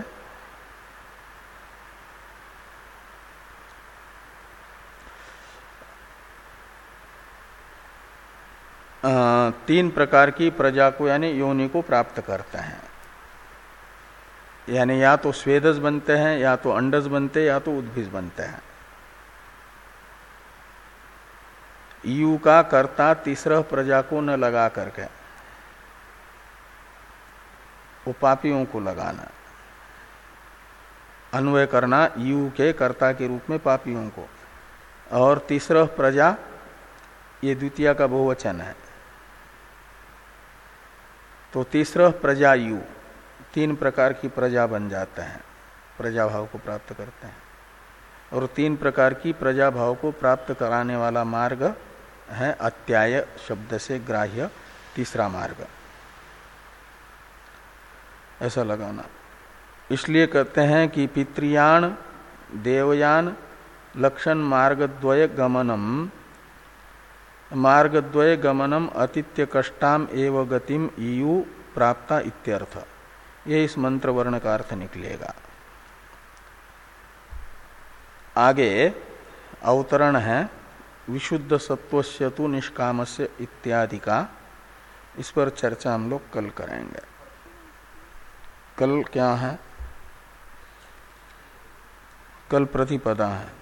तीन प्रकार की प्रजा को, यानी योनि को प्राप्त करते हैं। यानी या तो स्वेदस बनते हैं, या तो अंडस बनते हैं, या तो उद्भिज बनते हैं। यू का कर्ता तीसरा प्रजा को न लगा करके उपापियों को लगाना। अन्वय करना यू के कर्ता के रूप में पापियों को। और तीसरा प्रजा, ये द्वितीय का बहुवचन है। तो तीसरा प्रजायु तीन प्रकार की प्रजा बन जाते हैं, प्रजा भाव को प्राप्त करते हैं। और तीन प्रकार की प्रजा भाव को प्राप्त कराने वाला मार्ग है अत्याय शब्द से ग्राह्य तीसरा मार्ग। ऐसा लगाना। इसलिए कहते हैं कि पितृयान, देवयान, लक्षण मार्गद्वय गमनम। मार्गद्वय गमनम अतिथ्य कष्टाम एव गतिम ईयु प्राप्ता इत्यर्थ। ये इस मंत्र वर्ण का अर्थ निकलेगा। आगे अवतरण है विशुद्ध सत्व से तो निष्काम से इत्यादि का इस पर चर्चा हम लोग कल करेंगे। कल क्या है? कल प्रतिपदा है।